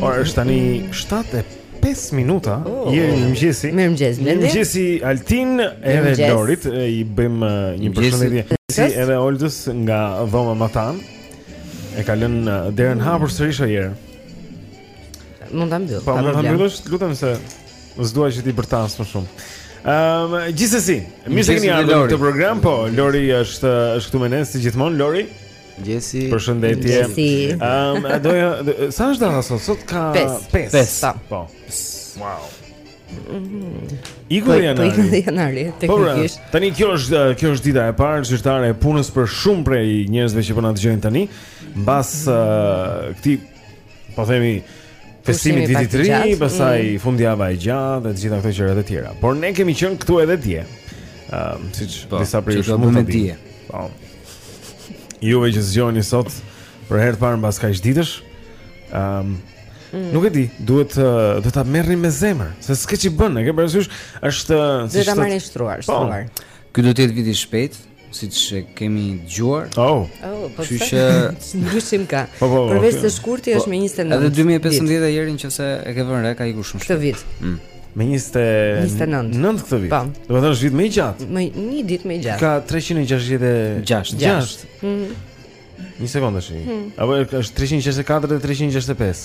Ora është tani 7:05 minuta. Oh. Jeri mirëmëngjesi. Mirëmëngjes, mirëmëngjesi Altin edhe Lorit i bëjmë uh, një përshëndetje. Si edhe Oldës nga dhoma matanë. E ka lënë uh, derën hapur sërish ajër. Mund ta mbyll. Po, mund ta mbyllësh, lutem se s'dua që t'i bërtas më shumë. Ehm, um, gjithsesi, mirë se keni ardhur në këtë program. Po, Lori është uh, është këtu me ne si gjithmonë, Lori. Mëngjesi. Përshëndetje. Mëngjesi. Ëm, um, doja, sa është data sot? Sot ka 5. 5. Po. Wow. Iku dhe janari. Iku dhe janari, teknikisht. Po, tani kjo është kjo është dita e parë zyrtare e punës për shumë prej njerëzve që po na dëgjojnë tani. Mbas uh, këtij po themi festimit të vitit të ri, pastaj mm. fundjava e gjatë dhe të gjitha këto gjëra të tjera. Por ne kemi qenë këtu edhe dje. Ëm, uh, siç po, disa prej jush mund ta dini. Po. Juve që zgjoheni sot për herë të parë mbas kaq ditësh. Ëm, um, nuk e di, duhet uh, do ta merrni me zemër, se s'ke ç'i bën, e ke parasysh, është si të ta marrim shtruar, po. shtruar. Ky do të jetë vit i shpejtë. siç e kemi dëgjuar. Oh. Oh, po kështu që ndryshim ka. Po, po, po, Përveç që shkurti është me 29. Edhe 2015-a Jerin nëse e ke vënë re ka ikur shumë shpejt. Këtë vit. Mm. Me 29. 9 këtë vit. Po. Do të thotë vit më i gjatë. Me një ditë më i gjatë. Ka 366. 6. Mhm. Një sekondë tash. Hmm. Apo është 364 dhe 365.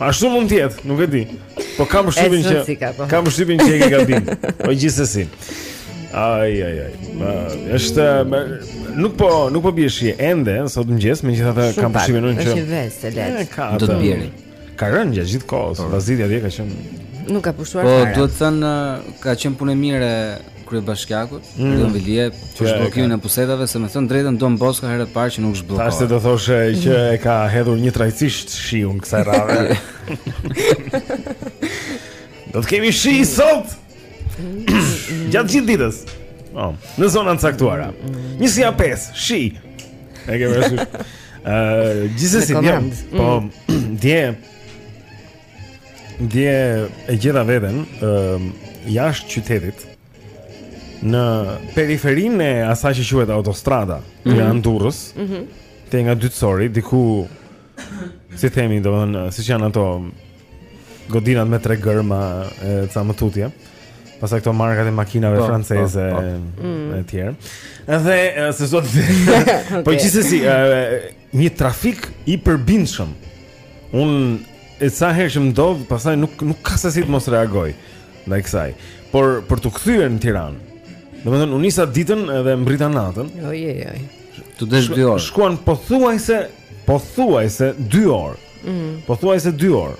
Ashtu mund të jetë, nuk e di. Po kam përshtypjen që po. kam përshtypjen që e ke gabim. Po gjithsesi. Ai ai ai. Është nuk po nuk po bie shi ende sot në mëngjes, megjithatë kam përshtypjen unë që është vesë e lehtë. Do të bjerë. Ka rënë gjatë gjithë kohës, po. pasdite dhe ka qenë nuk ka pushuar fare. Po duhet thënë ka qenë punë e mirë kryebashkiakut, mm. Erion Veliaj, për zhbllokimin e pusetave, se me thënë të drejtën Don Bosco hera e parë që nuk zhbllokohet. Tash se do thoshe që e ka hedhur ndërtraj cisht shiun kësaj radhe. do të kemi shi sot. Gjatë gjithë ditës. Po, në zona të caktuara. Një si a pesë, shi. E ke vështirë. Ëh, gjithsesi, po, mm. dje Dje e gjeta veten ë uh, jashtë qytetit në periferinë e asaj që quhet autostrada mm -hmm. Tiranë-Durrës. Ëh. Mm -hmm. Te nga dytësori diku si themi domethënë siç janë ato godinat me tre gërma e ca më tutje. Pastaj këto markat e makinave po, po, franceze po. Mm. e tjerë. Edhe se sot po gjithsesi Një trafik i përbindshëm. Unë sa herë që më ndodh, pastaj nuk nuk ka se si të mos reagoj ndaj kësaj. Por për t'u kthyer në Tiranë. Domethënë u nisa ditën edhe mbrita natën. Jo, jo, jo. T'u desh 2 orë. Shkuan pothuajse pothuajse 2 orë. Mm. Pothuajse 2 orë.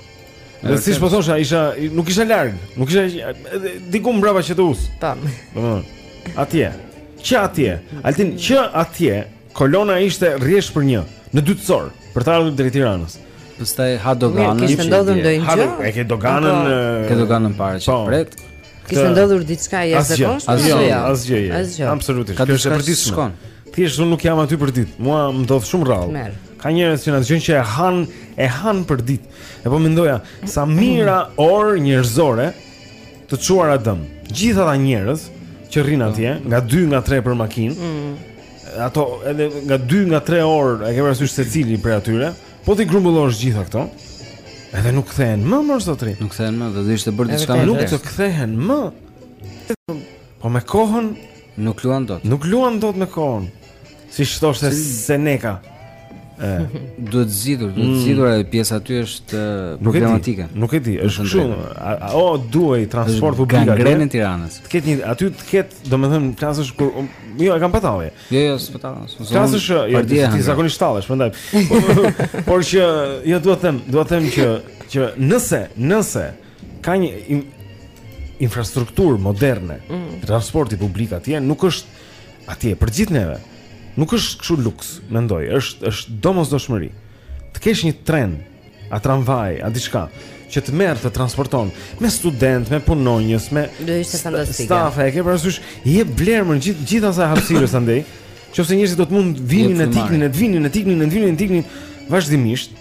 Dhe siç po thosha, isha nuk isha larg, nuk isha diku mbrapa qytetit. Tam. Domethënë, atje. Që atje. Altin që atje Kolona ishte rresht për një, në dytësor, për të ardhur drejt Tiranës. Pastaj ha doganën. Kishte ndodhur ndonjë gjë? E ke doganën, po. ke doganën para që po. pret. Kishte ndodhur diçka e jashtëzakonshme? Asgjë, jo, jo. asgjë. Jo. Asgjë. Absolutisht. Kjo është përditë shkon. Thjesht unë nuk jam aty përditë. Mua më ndodh shumë rrallë. Ka njerëz që na dëgjojnë që e han, e han përditë. E po mendoja, sa mijëra orë njerëzore të çuara dëm. Gjithë ata njerëz që rrin atje, nga 2 nga 3 për makinë. Mm. Ato edhe nga 2 nga 3 orë, e ke parasysh secili prej atyre, po t'i grumbullosh gjitha këto. Edhe nuk kthehen më mor zotëri. Nuk kthehen më, do të ishte bërë diçka më. Nuk të kthehen më. Po me kohën nuk luan dot. Nuk luan dot me kohën. Siç thoshte Seneka. Duhet zgjidhur, duhet mm. zgjidhur edhe pjesa aty është problematike. Nuk e di, është kështu. O duhej transport publik atje. Gangrenë e Tiranës. Të ketë një aty të ketë, domethënë klasësh kur um, jo e kam pa tallje. Jo, jo, s'po tall. Klasësh, jo, ti zakonisht tallesh, prandaj. Por që jo dua të them, dua të them që që nëse, nëse ka një infrastrukturë moderne mm. transporti publik atje, nuk është Atje për gjithë neve. Nuk është kështu luks, mendoj, është është domosdoshmëri. Të kesh një tren, a tramvaj, a diçka që të merr të transporton me student, me punonjës, me Do ishte fantastike. Stafe, e ke parasysh, i jep vlerë, mor, gjithë gjithë asaj hapësirës andej. Qoftë se njerëzit do të mund të vinin e t'iknin, të vinin e t'iknin, të vinin e t'iknin vazhdimisht,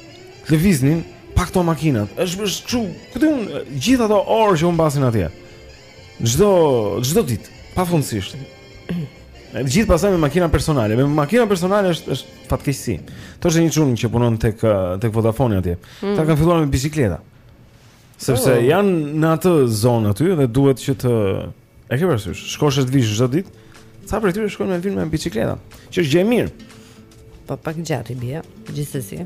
të lëviznin pa këto makinat. Është kështu, ku diun gjithë ato orë që humbasin atje. Çdo çdo ditë, pafundësisht. Të gjithë pastaj me makina personale. Me makina personale është është fatkeqësi. Thoshte një çun që punon tek tek Vodafone atje. Mm. Ta kanë filluar me biçikleta. Sepse oh. janë në atë zonë aty dhe duhet që të e ke parasysh, shkosh të vish çdo ditë. Ca prej tyre shkojnë e vinë me biçikleta, që është gjë e mirë. Po pak gjatë i bie, gjithsesi.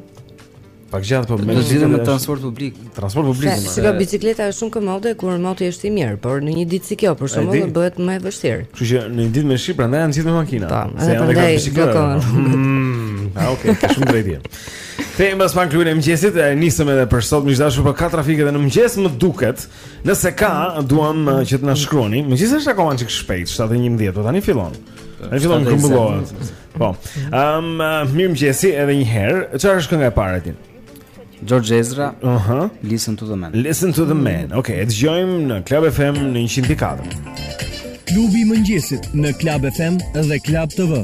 Pak gjatë po me gjithë me transport publik. Transport publik. Se bicikleta është shumë komode kur moti është i mirë, por në një ditë si kjo për shembull do bëhet më e vështirë. Kështu që në një ditë me shi prandaj janë gjithë me makina. Ta, po, se janë me bicikleta. Mm, ah, okay, shumë drejtë. Kthehemi pas pak, klubin e mëngjesit, e nisëm edhe për sot, miq të dashur, po ka trafik edhe në mëngjes më duket. Nëse ka, duam uh, që të na shkruani. Megjithëse është akoma çik shpejt, 7:11, po tani fillon. Ai fillon të grumbullohet. Po. Ëm um, mirëmëngjesi edhe një herë. Çfarë është kënga e parë Altin? George Ezra. Aha. Uh -huh. Listen to the man. Listen to the man. Okej, okay, dëgjojmë në Club FM në 104. Klubi i mëngjesit në Club FM dhe Club TV.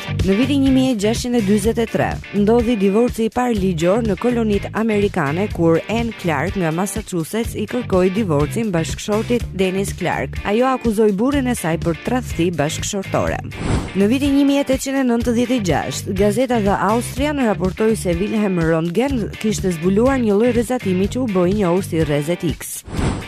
Në vitin 1643, ndodhi divorci i parë ligjor në kolonitë amerikane kur Anne Clark nga Massachusetts i kërkoi divorcin bashkëshortit Dennis Clark. Ajo akuzoi burrin e saj për tradhti bashkëshortore. Në vitin 1896, gazeta The Austrian raportoi se Wilhelm Röntgen kishte zbuluar një lloj rrezatimi që u bë i njohur si rrezet X.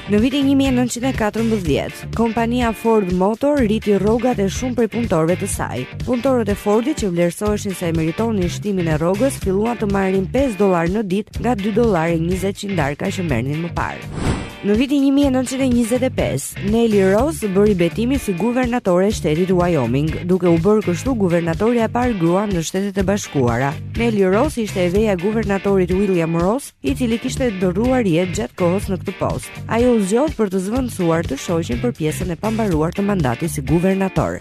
Në vitin 1914, kompania Ford Motor rriti rrogat e shumë prej punëtorëve të saj. Punëtorët e Fordit që vlerësoheshin se e meritonin shtimin e rrogës, filluan të marrin 5 dollarë në ditë nga 2 dollarë e 20 qindarka që merrnin më parë. Në vitin 1925, Nellie Ross bëri betimin si guvernatore e shtetit Wyoming, duke u bërë kështu guvernatorja e parë grua në Shtetet e Bashkuara. Nellie Ross ishte e veja e guvernatorit William Ross, i cili kishte ndërruar jetë gjatë kohës në këtë post. Ajo u zgjodh për të zëvendësuar të shoqin për pjesën e pambaruar të mandatit si guvernator.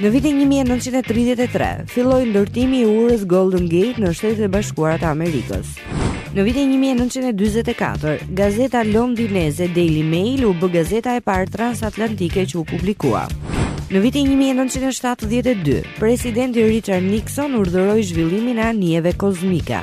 Në vitin 1933 filloi ndërtimi i urës Golden Gate në Shtetet e Bashkuara të Amerikës. Në vitin 1944, gazeta londineze Daily Mail u bë gazeta e parë transatlantike që u publikua. Në vitin 1972, presidenti Richard Nixon urdhëroi zhvillimin e anijeve kozmike.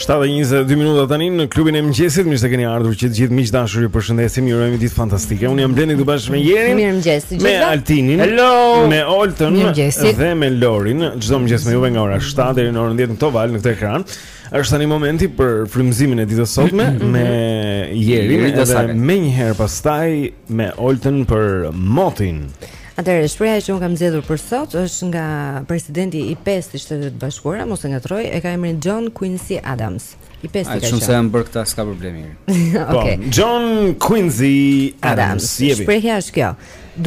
7:22 minuta tani në klubin e mëngjesit, mirë se keni ardhur që të gjithë miq të dashur, ju përshëndesim, ju urojmë ditë fantastike. Unë jam Blendi këtu bashkë me Jerin. Mirëmëngjes, gjithë. Me Altinin. Hello. Me Oltën dhe me Lorin. Çdo mëngjes me juve nga ora 7 deri në orën 10 në këto valë në këtë ekran. Është tani momenti për frymëzimin e ditës sotme mhm. me Jerin dhe menjëherë pastaj me Oltën për motin. Atëherë, shprehja që unë kam zgjedhur për sot është nga presidenti i pestë i Shteteve të Bashkuara, mos e ngatërroj, e ka emrin John Quincy Adams. I pestë ka qenë. Shumë se janë bërë këta, s'ka problem mirë. Po, okay. Po, John Quincy Adams. Adams. Shprehja është kjo.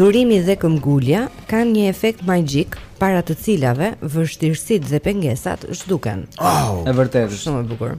Durimi dhe këmbgulja kanë një efekt magjik para të cilave vështirësitë dhe pengesat zhduken. Oh, e vërtetë. Shumë e bukur.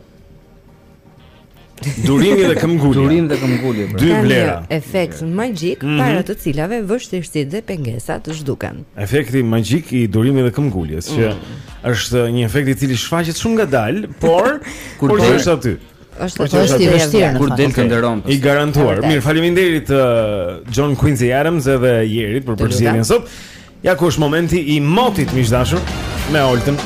Durimi dhe këmbgulja. Durim dhe këmbgulje. pra. Dy Kanë vlera. një efekt magjik Mhm. para të cilave vështirësitë dhe pengesat zhduken. Efekti magjik i durimit dhe këmbguljes që Mm. është një efekt i cili shfaqet shumë ngadalë, por kur por që del- është aty. Është Po që është është i e vështirë vërtetë. në Kur fakt. del të nderon. po. I garantuar. E vërtetë. Mirë, faleminderit uh, John Quincy Adams edhe Jerit për përzgjedhjen lutem. sot. Ja ku është momenti i motit miq të dashur me Oltën.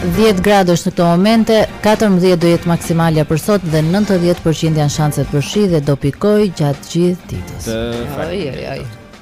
Dhjetë gradë është në këto momente, 14 do jetë maksimalja për sot dhe 90% janë shanset për shi dhe do pikojë gjatë gjithë ditës. Të faleminderit.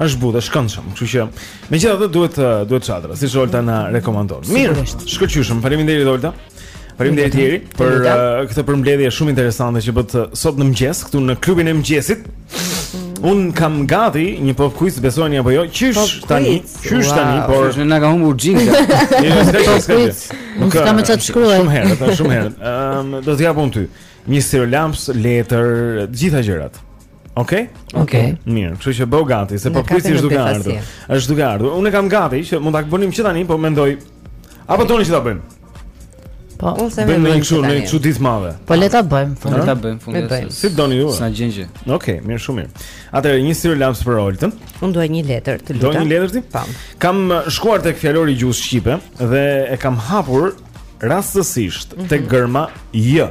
Është butë, është këndshëm, kështu që megjithatë duhet duhet çadra, siç Olta na rekomandon. Mirë, shkëlqyshëm. Faleminderit Olta. Faleminderit Jeri për uh, këtë përmbledhje shumë interesante që bëtë uh, sot në mëngjes këtu në klubin e mëngjesit. Un kam gati një pop quiz besoni apo jo? Qysh tani? Qysh tani? Por ne na ka humbur xhinga. Jo, s'ka gjë, s'ka gjë. Nuk kam ça të shkruaj. Shumë herë, shumë herë. Ëm do t'ja jap ty një Sir Laps, letër, të gjitha gjërat. Okej? Okej. Mirë, kështu që bëhu gati, se pop quiz është duke ardhur. Është duke ardhur. Unë e kam gati që mund ta bënim që tani, po mendoj apo doni që ta bëjmë. Po, unë se më bëjmë kështu, ne çu ditë madhe. Po le ta bëjmë, po le ta bëjmë fundin. Si doni ju? S'ka gjë, s'ka gjë. Okej, mirë, shumë mirë. Atëherë një Sir Laps për Oltën. Unë dua një letër, të lutem. Do një letër ti? Po. Kam uh, shkuar tek fjalori i gjuhës shqipe dhe e kam hapur rastësisht tek mhm. gërma J.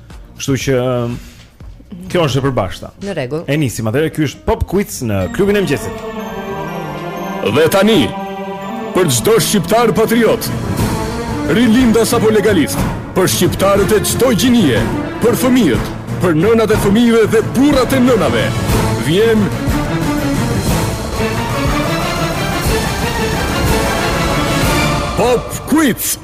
Kështu që kjo është e përbashkëta. Në rregull. E nisim atëherë ky është Pop Quiz në klubin e mëngjesit. Dhe tani për çdo shqiptar patriot, rilindas apo legalist, për shqiptarët e çdo gjinie, për fëmijët, për nënat e fëmijëve dhe burrat e nënave, vjen Pop Quiz.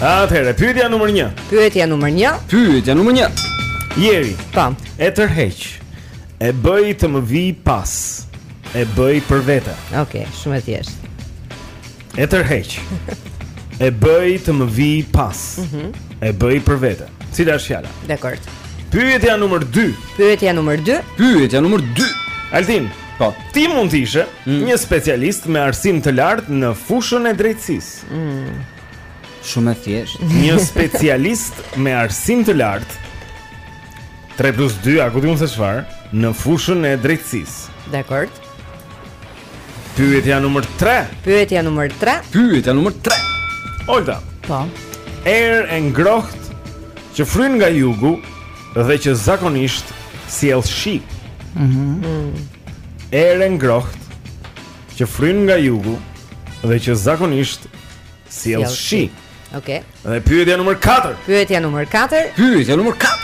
Atëherë, pyetja numër 1. Pyetja numër 1. Pyetja numër 1. Jeri. Tam. Po. E tërheq. E bëj të më vijë pas. E bëj për vete. Okej, shumë e thjeshtë. E tërheq. E bëj të më vijë pas. Mhm. E bëj për vete. Cila është fjala? Dakord. Pyetja numër 2. Pyetja numër 2. Pyetja numër 2. Altin. Po. Ti mund të ishe mm. një specialist me arsim të lartë në fushën e drejtësisë. Mm. Shumë e thjeshtë. Një specialist me arsim të lartë 3 plus 2, a ku di unë se çfarë? Në fushën e drejtësisë. Dakor. Pyetja numër 3. Pyetja numër 3. Pyetja numër 3. Olta. Po. Erë e ngrohtë që fryn nga jugu dhe që zakonisht sjell shi. Mhm. Erë e ngrohtë që fryn nga jugu dhe që zakonisht sjell shi. Okej. Dhe pyetja numër 4. Pyetja numër 4. Pyetja numër 4.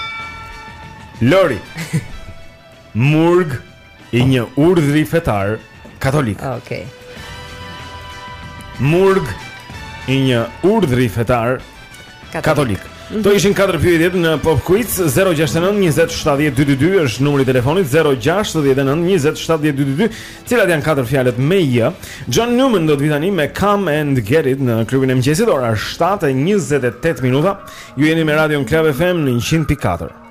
Lori. Murg i një urdhri fetar katolik. Okej. Murg i një urdhri fetar katolik. katolik. Mm -hmm. Këto ishin katër pyetjet në Pop Quiz 069 20 70 222 është numri i telefonit 069 20 70 222. Cilat janë katër fjalët me j? John Newman do të vi tani me Come and Get It në klubin e mëngjesit ora 7:28 minuta. Ju jeni me Radio Club FM në 100.4.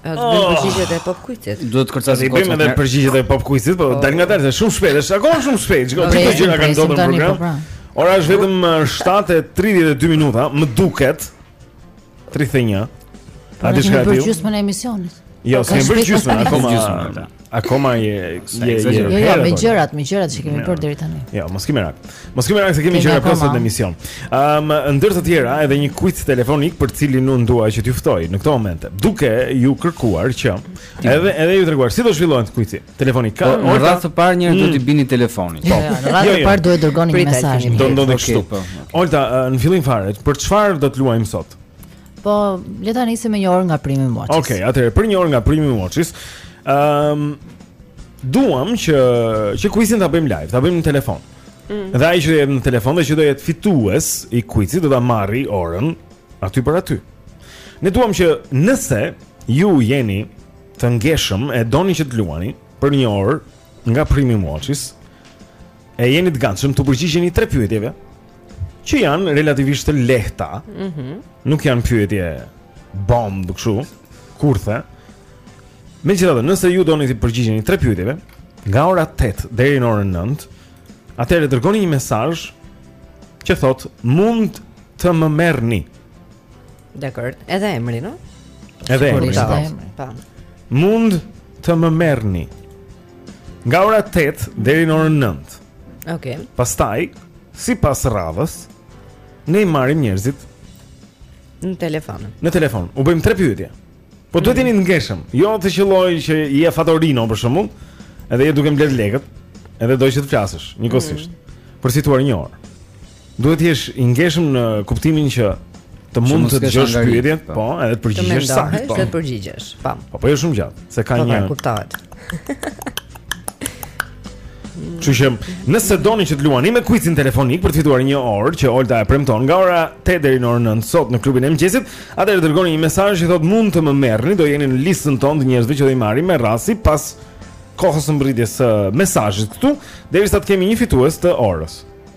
Do të bëjmë përgjigjet e pop quizit. Do të kërcasë i bëjmë edhe përgjigjet e pop quizit, po, po. dal nga dalë shumë shpejt, është akoma shumë shpejt. Sa gjëra kanë ndodhur në program? Po, pra. Ora është vetëm 7:32 uh, minuta, më duket 31. A diçka e di? Për gjysmën e emisionit. Jo, s'kem bërë gjysmën akoma. Akoma je je je. Jo, jo, me gjërat, me gjërat që kemi bërë deri tani. Jo, mos ki merak. Mos ki merak se kemi gjëra pas në emision. Ëm, um, ndër të tjera, edhe një quiz telefonik për të cilin unë dua që t'ju ftoj në këtë moment. Duke ju kërkuar që edhe edhe ju treguar si do zhvillohet quizi telefonik. Po, në radhë të parë njëherë do mm. t'i bini telefonit. Po, në radhë jo, të jo. parë duhet dërgoni një mesazh. Do ndodhi kështu. Po. Olta, në fillim fare, për çfarë do të luajmë sot? Po, le ta nisim me një orë nga Prime Watches. Okej, atëherë për një orë nga Prime Watches, ëm um, duam që që kuizin ta bëjmë live, ta bëjmë në telefon. Mm. Dhe ai që do jetë në telefon dhe që do jetë fitues i kuicit do ta marri orën aty për aty. Ne duam që nëse ju jeni të ngeshëm e doni që të luani për një orë nga Prime Watches, E jeni të gatshëm t'u përgjigjeni tre pyetjeve që janë relativisht të lehta. Mhm. Nuk janë pyetje bombë kështu, kurthe. Megjithatë, nëse ju doni të përgjigjeni tre pyetjeve nga ora 8 deri në orën 9, atëherë dërgoni një mesazh që thotë mund të më merrni. Dakord, edhe emri, no? Edhe emri, edhe emri. Po. Mund të më merrni nga ora 8 deri në orën 9. Okej. Pastaj, sipas radhës, ne i marrim njerëzit në telefon. Në telefon. U bëjmë tre pyetje. Po duhet të jeni të ngeshëm, jo të qëllojë që je fatorino për shembull, edhe je duke mbledh lekët, edhe do që të flasësh njëkohësisht. Mm. Për të fituar një orë. Duhet të jesh i ngeshëm në kuptimin që të mund të dëgjosh pyetjen, po. po, edhe të përgjigjesh saktë. Po, të përgjigjesh, po. Po, po jo shumë gjatë, se ka po, një. Po, kuptohet. Kështu që nëse doni që të luani me kuicin telefonik për të fituar një orë që Olta e premton nga ora 8 deri në orën 9 sot në klubin e mëngjesit, atëherë dërgoni një mesazh që thotë mund të më merrni, do jeni në listën tonë të njerëzve që do i marrim me radhë sipas kohës së mbërritjes së mesazhit këtu, derisa të kemi një fitues të orës.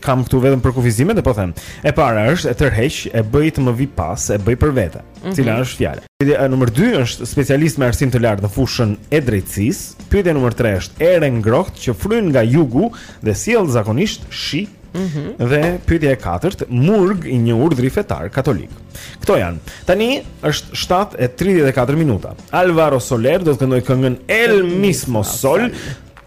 Kam këtu vetëm përkufizimet dhe po i them. E para është e tërheq, e bëj të më vi pas, e bëj për vete. Mm -hmm. Cila është fjala? Pyetja numër 2 është specialist me arsim të lartë në fushën e drejtësisë. Pyetja numër 3 është erë e ngrohtë që fryn nga jugu dhe sjell zakonisht shi. Mm -hmm. Dhe pyetja e katërt, murg i një urdhri fetar katolik. Kto janë? Tani është 7:34 minuta. Alvaro Soler do të këndojë këngën El Mismo Sol.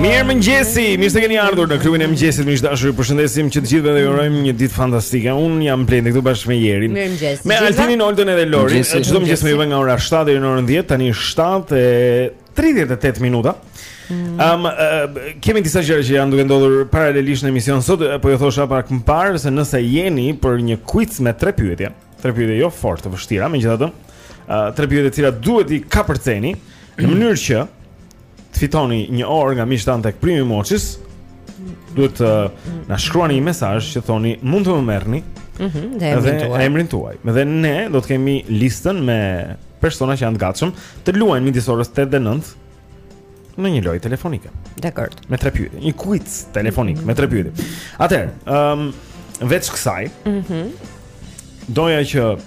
Mirëmëngjes, mirë se keni ardhur në klubin e mëngjesit miq të dashur ju përshëndesim që të gjithë dhe ju urojmë një ditë fantastike Unë jam Blendi këtu bashkë me Jerin Mirëmëngjes Me Altinin, Oldën edhe Lori Çdo mëngjes me juve nga ora 7 deri në orën 10 Tani 7 e 38 minuta mm. um, uh, Kemi disa gjëra që janë duke ndodhur paralelisht në emision Sot po ju thosha pak më parë se nëse jeni për një quiz me tre pyetje Tre pyetje jo fort të vështira, megjithatë, uh, tre pyetje të cilat duhet t'i kapërceni në mënyrë që të fitoni një orë nga miqtë tanë tek Prime Watches. Duhet të uh, na shkruani një mesazh që thoni mund të më merrni. Mhm, mm dhe emrin tuaj. Dhe emrin tuaj. Dhe ne do të kemi listën me persona që janë të gatshëm të luajnë midis orës 8 dhe 9 në një lojë telefonike. Dakor. Me tre pyetje, një quiz telefonik mm -hmm. me tre pyetje. Atëherë, ëm um, veç kësaj, ëh, mm -hmm. doja që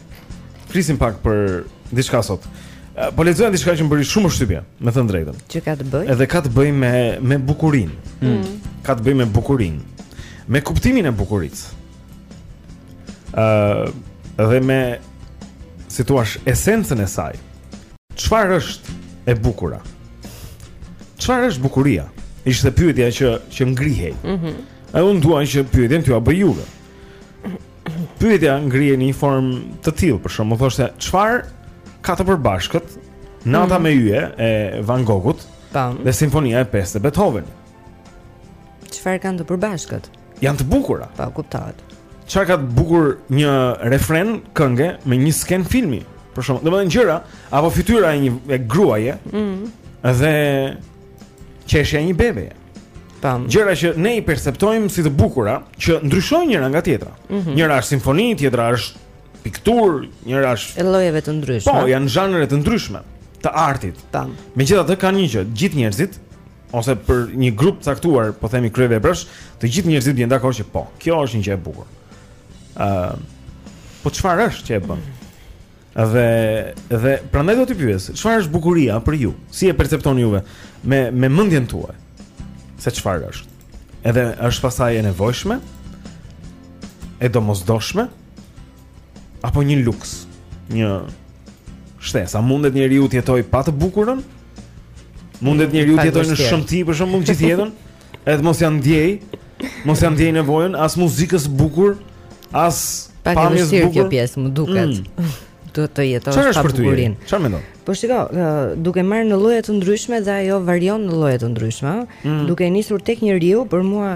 flisim pak për diçka sot. Po lexoja diçka që më bëri shumë përshtypje, me thënë drejtën. Që ka të bëjë? Edhe ka të bëjë me me bukurinë. Mm. mm. Ka të bëjë me bukurinë. Me kuptimin e bukurisë. ëh uh, dhe me si thua esencën e saj. Çfarë është e bukura? Çfarë është bukuria? Ishte pyetja që që ngrihej. Ëh. Mm Edhe unë dua që pyetjen t'ua bëj juve. Pyetja ngrihej në një formë të tillë, për shembull thoshte çfarë ka të përbashkët Nata mm. me yje e Van Gogut dhe Simfonia e 5 e Beethoven. Çfarë kanë të përbashkët? Janë të bukura. Po, kuptohet. Çfarë ka të bukur një refren kënge me një skenë filmi? Për shembull, domethënë gjëra apo fytyra e një gruaje. Ëh. Mm. Dhe qeshja e një bebeje. Tam. Gjëra që ne i perceptojmë si të bukura, që ndryshojnë njëra nga tjetra. Mm -hmm. Njëra është simfoni, tjetra është pikturë, njëra është llojeve të ndryshme. Po, janë zhanre të ndryshme të artit. Tam. Megjithatë kanë një gjë, gjithë njerëzit ose për një grup të caktuar, po themi kryeveprash, të gjithë njerëzit bien dakord që po, kjo është një gjë e bukur. ë uh, Po çfarë është që e bën? Dhe dhe prandaj do t'ju pyes, çfarë është bukuria për ju? Si e perceptoni juve me me mendjen tuaj? Se çfarë është? Edhe është pasaj e nevojshme? E domosdoshme? apo një luks, një shtesë. A mundet njeriu të jetojë pa të bukurën? Mundet njeriu të jetojë në shëmti për shembull gjithë jetën? Edhe mos ia ndjejë, mos ia ndjejë nevojën as muzikës së bukur, as pamjes së bukur. Kjo pjesë më duket. Mm. Duhet të jetosh pa bukurinë. Çfarë mendon? Po shiko, duke marrë në lloje të ndryshme dhe ajo varion në lloje të ndryshme, mm. duke nisur tek njeriu, për mua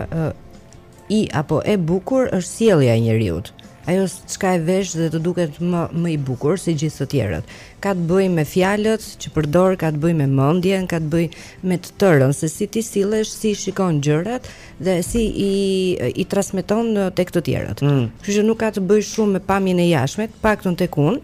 I apo e bukur është sjellja e njeriut. Ajo çka e vesh dhe të duket më më i bukur se gjithë të tjerët. Ka të bëjë me fjalët që përdor, ka të bëjë me mendjen, ka të bëjë me të tërën se si ti sillesh, si i shikon gjërat dhe si i i transmeton tek të tjerët. Mm. Kështu që nuk ka të bëjë shumë me pamjen e jashtme, të paktën tek unë,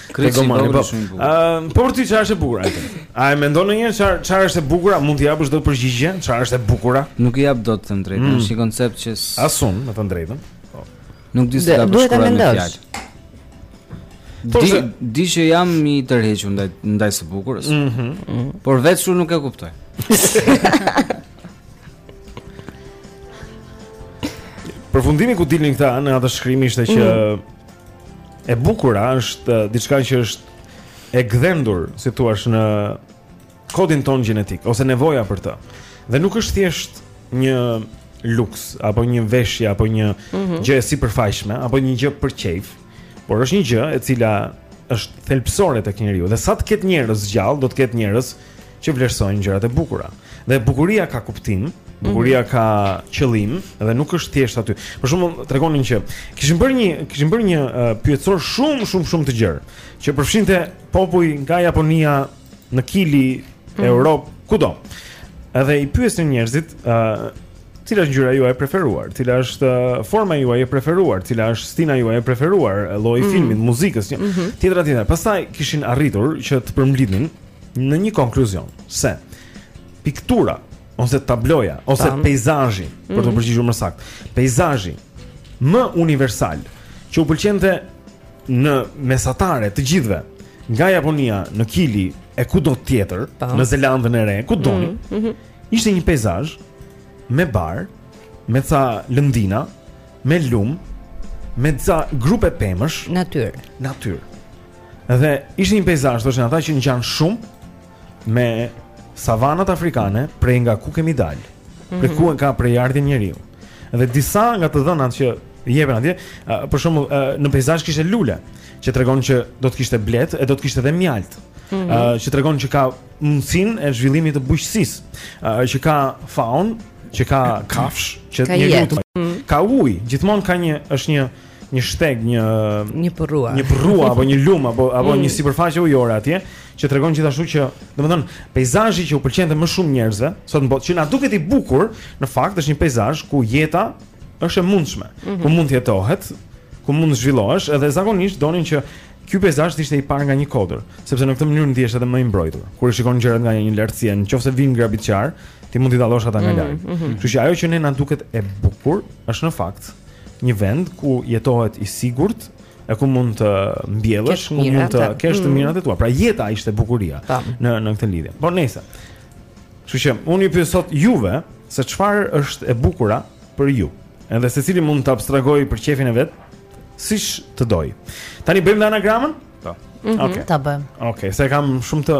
Krejtë më po. Ëm, po për ty çfarë është e bukur atë? A e mendon ndonjëherë çfarë çfarë është e bukur? Mund të japësh dot përgjigje? Çfarë është e bukur? Nuk i jap dot të drejtën, mm. është një koncept që asun, me të drejtën. Po. Nuk di si ta përshkruaj me fjalë. Po di, di që jam i tërhequr ndaj ndaj së bukurës. Mhm. Mm mm -hmm. Por vetë shumë nuk e kuptoj. Përfundimi ku dilnin këta në atë shkrim ishte që mm. e bukura, është uh, diçka që është e gdhendur, si të thuash, në kodin tonë gjenetik ose nevoja për të. Dhe nuk është thjesht një luks apo një veshje apo një mm -hmm. gjë e sipërfaqshme apo një gjë për qejf, por është një gjë e cila është thelbësore tek njeriu. Dhe sa të ketë njerëz gjallë, do të ketë njerëz që vlerësojnë gjërat e bukura. Dhe bukuria ka kuptim, bukuria mm -hmm. ka qëllim dhe nuk është thjesht aty. Për shembull, tregonin që kishin bërë një kishin bërë një uh, pyetësor shumë shumë shumë të gjerë, që përfshinte popuj nga Japonia në Kili, mm -hmm. Europë, kudo. Edhe i pyesnin njerëzit, ë, uh, cila është ngjyra juaj e preferuar, cila është uh, forma juaj e preferuar, cila është stina juaj e preferuar, lloji i mm -hmm. filmit, muzikës, një. Mm -hmm. Tjetra tjetra. Pastaj kishin arritur që të përmblidhnin në një konkluzion se piktura ose tabloja ose peizazhi, për t'u mhm. përgjigjur më saktë, peizazhi më universal që u pëlqente në mesatare të gjithëve nga Japonia në Kili e kudo tjetër në Zelandën e Re, ku doni. Mm -hmm. Ishte një peizazh me bar, me ca lëndina, me lum, me ca grupe pemësh, natyrë, natyrë. Dhe ishte një peizazh, thoshin ata që ngjan shumë me savanat afrikane prej nga ku kemi dalë. Mhm. Prej ku ka prejardhjen njeriu. Dhe disa nga të dhënat që jepen atje, për shembull, në peizazh kishte lule, që tregon që do të kishte bletë e do të kishte edhe mjaltë. Ëh, mm -hmm. që tregon që ka mundësinë e zhvillimit të bujqësisë, që ka faunë, që ka kafshë, që ka njeriu të mhm. ka ujë, gjithmonë ka një është një një shteg, një një përrua, një përrua apo një lum apo apo mm. një sipërfaqe ujore atje, që tregon gjithashtu që, domethënë, peizazhi që u pëlqente më shumë njerëzve, sot në botë që na duket i bukur, në fakt është një peizazh ku jeta është e mundshme, mm -hmm. ku mund të jetohet, ku mund të zhvillohesh, edhe zakonisht donin që ky peizazh ishte i parë nga një kodër, sepse në këtë mënyrë ndihesht edhe më i mbrojtur. Kur i shikon gjërat nga një lartësi, nëse vijnë grabitqarë, ti mund t'i dallosh ata nga mhm, larg. Mm -hmm. Kështu që ajo që ne na duket e bukur është në fakt një vend ku jetohet i sigurt, e ku mund të mbjellësh, ku mund të kesh të mm. mirat e tua. Pra jeta ishte bukuria në në këtë lidhje. Por nëse. Kështu që unë ju pyes sot juve se çfarë është e bukura për ju. Edhe secili mund të abstragojë për qejfin e vet, siç të dojë. Tani bëjmë anagramën? Po. Mhm. Okej. Ta bëjmë. Okej, se kam shumë të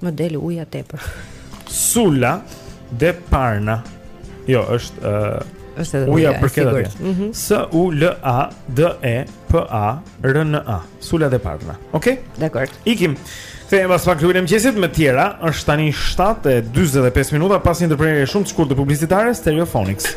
Më del uja tepër. Sula de Parna. Jo, është ë uh, është edhe uja për këtë atë. Mm -hmm. S U L A D E P A R N A. Sula de Parna. Okej? Okay? Dakor. Ikim. Kthehemi pas pak Klubi i Mëngjesit me tjera. Është tani 7:45 minuta pas një ndërprerjeje shumë të shkurtër publicitare Stereophonics.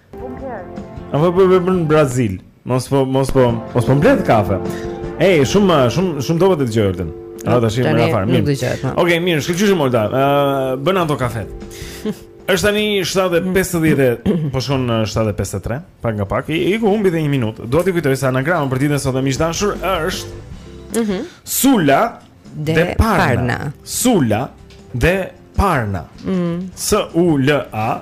Apo po bën në Brazil. Mos po mos po mos po mbledh kafe. Ej, shumë shumë shumë dobët e dëgjoj Oltën. Ata tash më na fal. Mirë. Po. Okej, mirë, shkëlqyeshëm Olta. Ë bën ato kafe. Është tani 7:50, po shkon 7:53, pak nga pak. Iku, humbi dhe 1 minutë. Dua t'ju kujtoj se anagrama për ditën e sotme miq të dashur është Mhm. Sula de Parna. Sula de Parna. Mhm. S U L A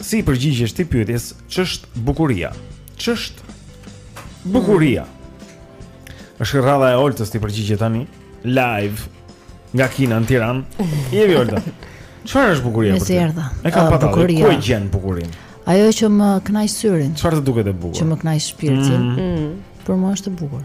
Si i përgjigjesh ti pyetjes ç'është bukuria? Ç'është bukuria? Mm. Është radha e Oltës t'i përgjigjet tani live nga Kina në Tiranë. Jepi Olta. Çfarë është bukuria për ty? E kam patur. Ku e gjen bukurinë? Ajo që më kënaq syrin. Çfarë të duket e bukur? Që më kënaq shpirtin. Mm. Mm. Për mua është e bukur.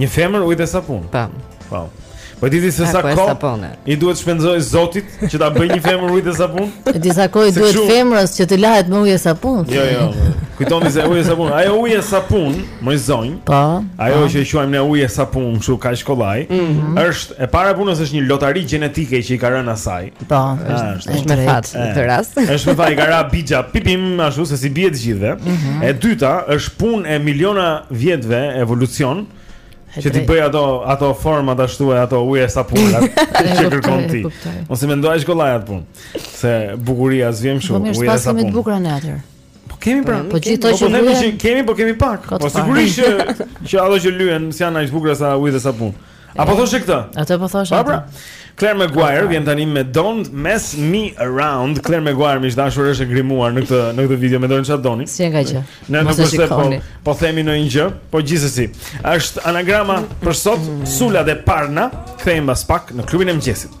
Një femër ujë dhe sapun. Po. Po. Po ti di se sa kohë i duhet të shpenzojë Zotit që ta bëjë një femër ujë dhe sapun? E di sa kohë i duhet femrës që të lahet me ujë e sapun? Jo, jo. Kujtoni se ujë e sapun, ajo ujë e sapun, moj zonjë. Po. Ajo po. që e quajmë ne ujë e sapun, kështu kaq kollaj, mm -hmm. është e para punës është një lotari gjenetike që i ka rënë asaj. Po, është është me fat në këtë rast. Është me fat i ka ra bixha pipim ashtu se si bie të gjithëve. Mm -hmm. E dyta është punë e miliona vjetëve evolucion që t'i bëjë ato ato forma ashtu e ato ujë sapunat që kërkon ti. Ose mendoje aq kollaj atë punë. Se bukuria s'vjen kështu, ujë sapun. Po mirë, bukuria në atë. Po kemi pra, po gjithë ato po që kemi, po kemi pak. Po sigurisht që që ato që lyhen s'janë aq të bukura sa ujë dhe sapun. A po thoshe këtë? Atë po thoshe. Barbara. Claire Maguire okay. vjen tani me Don't Mess Me Around. Claire Maguire miq të dashur është e grimuar në këtë në këtë video me thënë çfarë doni. Si e ka që? Ne nuk e shikoni. Po, po themi në një gjë, po gjithsesi. Është anagrama për sot Sula dhe Parna, kthehemi pas pak në klubin e mëngjesit.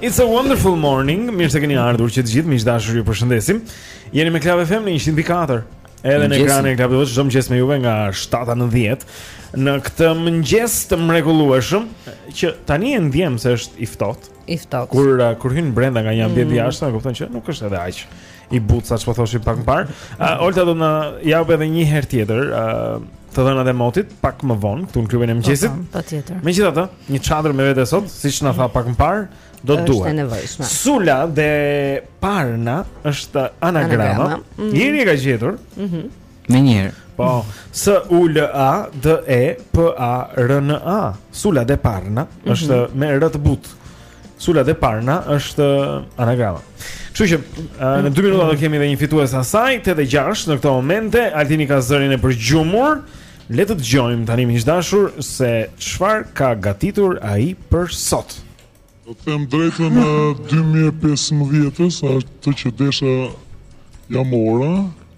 It's a wonderful morning. Mirë se keni ardhur që të gjithë miq të dashur, ju përshëndesim. Jeni me Club FM në 104. Edhe në ekranin e Club TV çdo mëngjes me juve nga 7 në 10. Në këtë mëngjes të mrekullueshëm që tani e ndjejmë se është i ftohtë. I ftohtë. Kur uh, kur hyn brenda nga një ambient mm. jashtë, e kupton që nuk është edhe aq i butë sa ç'po thoshim pak më parë. Uh, Olta do të na japë edhe një herë tjetër uh, të dhënat e motit pak më vonë këtu në klubin e mëngjesit. Po, po, patjetër. Po, Megjithatë, një çadër me vete sot, siç na tha pak më parë, do të duhet. Është e nevojshme. Sula dhe Parna është anagrama. anagrama. Mm -hmm. Jeri e ka gjetur. Mhm. Mm me një herë. Po, S U L A D E P A R N A. Sula dhe Parna mm -hmm. është me R të butë. Sula dhe Parna është anagrama. Kështu që në 2 minuta do kemi edhe një fitues të saj 86 në këto momente Altini ka zërin e përgjumur. Le të dëgjojmë tani miq të dashur se çfarë ka gatitur ai për sot. Do të them të drejtën në 2015-ës, atë që desha jam ora,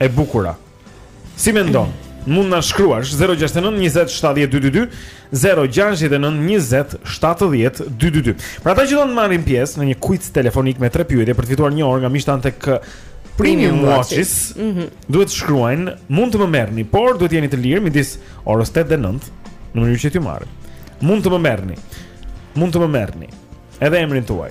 e bukur. Si mendon? Mund na shkruash 069 20 70 222 069 20 70 222. Për ata që do të marrin pjesë në një kuic telefonik me tre pyetje për të fituar një orë nga Mishtan tek uh, Premium Premium Watches, Watches. Mhm. duhet të shkruajnë, mund të më merrni, por duhet të jeni të lirë midis orës 8 dhe 9 në mënyrë që t'ju marrim. Mund të më merrni. Mund të më merrni. Edhe emrin tuaj.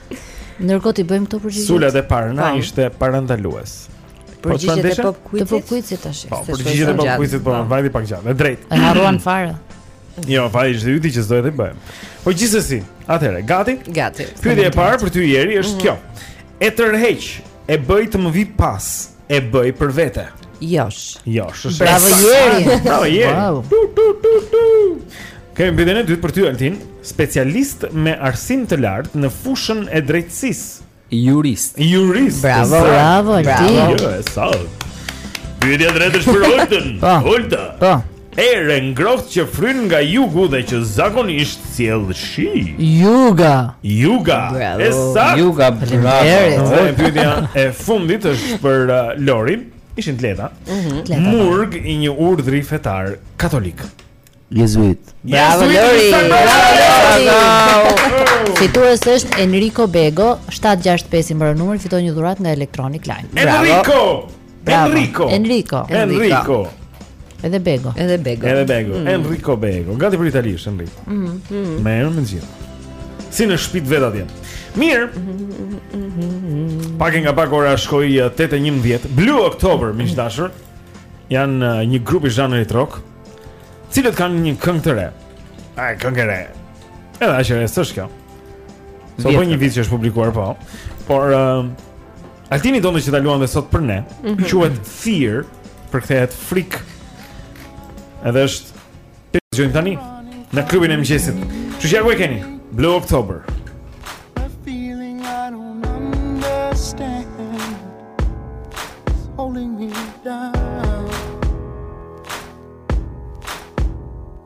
Ndërkohë t'i bëjmë këto përgjigje. Sula dhe Parna ishte parandalues. Po çfarë përgjigjesh? Të pop kuicit tash. Po përgjigjet e pop kuicit po vajti pak gjatë. E drejtë. E harruan fare. Jo, faji është yti që s'do t'i bëjmë. Po gjithsesi, atëherë, gati? Gati. Pyetja e parë për ty Jeri është mhm. kjo. E tërheq, e bëj të më vijë pas, e bëj për vete. Josh. Josh. Bravo Jeri. Bravo Jeri. Bravo. Tu tu tu tu. Kemi pyetjen e dytë për ty Altin, specialist me arsim të lartë në fushën e drejtësisë. Jurist. Jurist. Bravo, bravo Altin. Bravo. Jo, e saktë. Pyetja e tretë është për Oltën. Po. Olta. Po. Erë e ngrohtë që fryn nga jugu dhe që zakonisht sjell shi. Juga. Juga. Bravo. E saktë. Juga. Bravo. Dhe pyetja e fundit është për uh, Lorin. Ishin të lehta. Mm -hmm. Murg i një urdhri fetar katolik. Jezuit. Bravo Lori. Bravo. Fitues është Enrico Bego, 765 i mbaron numri, fiton një dhuratë nga Electronic Line. Bravo. Enrico. Bravo. Enrico. Enrico. Enrico. Edhe Bego. Edhe Bego. Edhe Bego. Mm. Enrico Bego. Gati për italisht Enrico. Mhm. Mm mhm. Mm me emrin e gjithë. Si në shtëpi të vet atje. Mirë. Pak nga pak ora shkoi 8:11. Uh, Blue October, miq të dashur. Janë uh, një grup i zhanrit rock, të cilët kanë një këngë të re. A këngë e re. Edhe e re është kjo. Sot po një video është publikuar po. Por uh, Altini donte që ta luante sot për ne. Mm -hmm. Quhet Fear, përkthehet frikë. Edhe është Dëgjojmë tani Në klubin e mëngjesit. Ja ku e keni. Blue October A feeling I don't understand Holding me down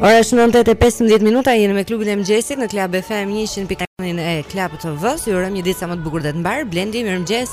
Ora është 9:15 minuta, jemi me klubin e mëngjesit në Club FM 100.1 e Club TV. Ju urojmë një ditë sa më të bukur dhe të mbarë. Blendi, mirëmëngjes.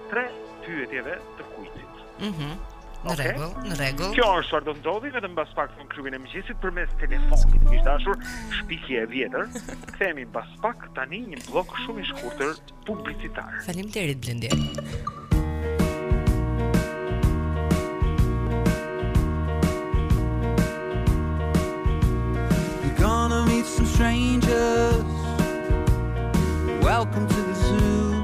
tre pyetjeve të kuicit. Mhm. Mm në rregull, okay? në rregull. Kjo është çfarë do ndodhi vetëm mbas pak në klubin e mëngjesit përmes telefonit. Miq të dashur, shpikje e vjetër. Kthehemi mbas pak tani një bllok shumë i shkurtër publicitar. Faleminderit Blendi. Gonna meet some strangers Welcome to the zoo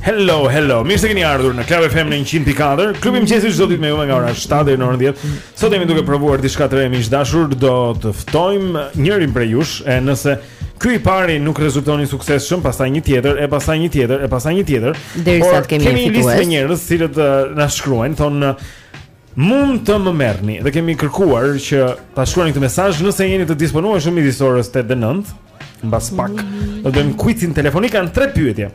Hello, hello. Mirë se keni ardhur në Club FM në 104. Klubi i mëngjesit çdo ditë me ju nga ora 7 deri në orën 10. Sot jemi duke provuar diçka të re miq të dashur, do të ftojmë njërin prej jush, e nëse ky i pari nuk rezulton i suksesshëm, pastaj një tjetër, e pastaj një tjetër, e pastaj një tjetër. Derisa të kemi një fitues. Kemi listë me njerëz, të cilët na shkruajnë, thonë Mund të më merrni dhe kemi kërkuar që ta shkruani këtë mesazh nëse jeni të disponueshëm midis orës 8 dhe 9. Mbas pak do të bëjmë kuicin telefonik kanë tre pyetje.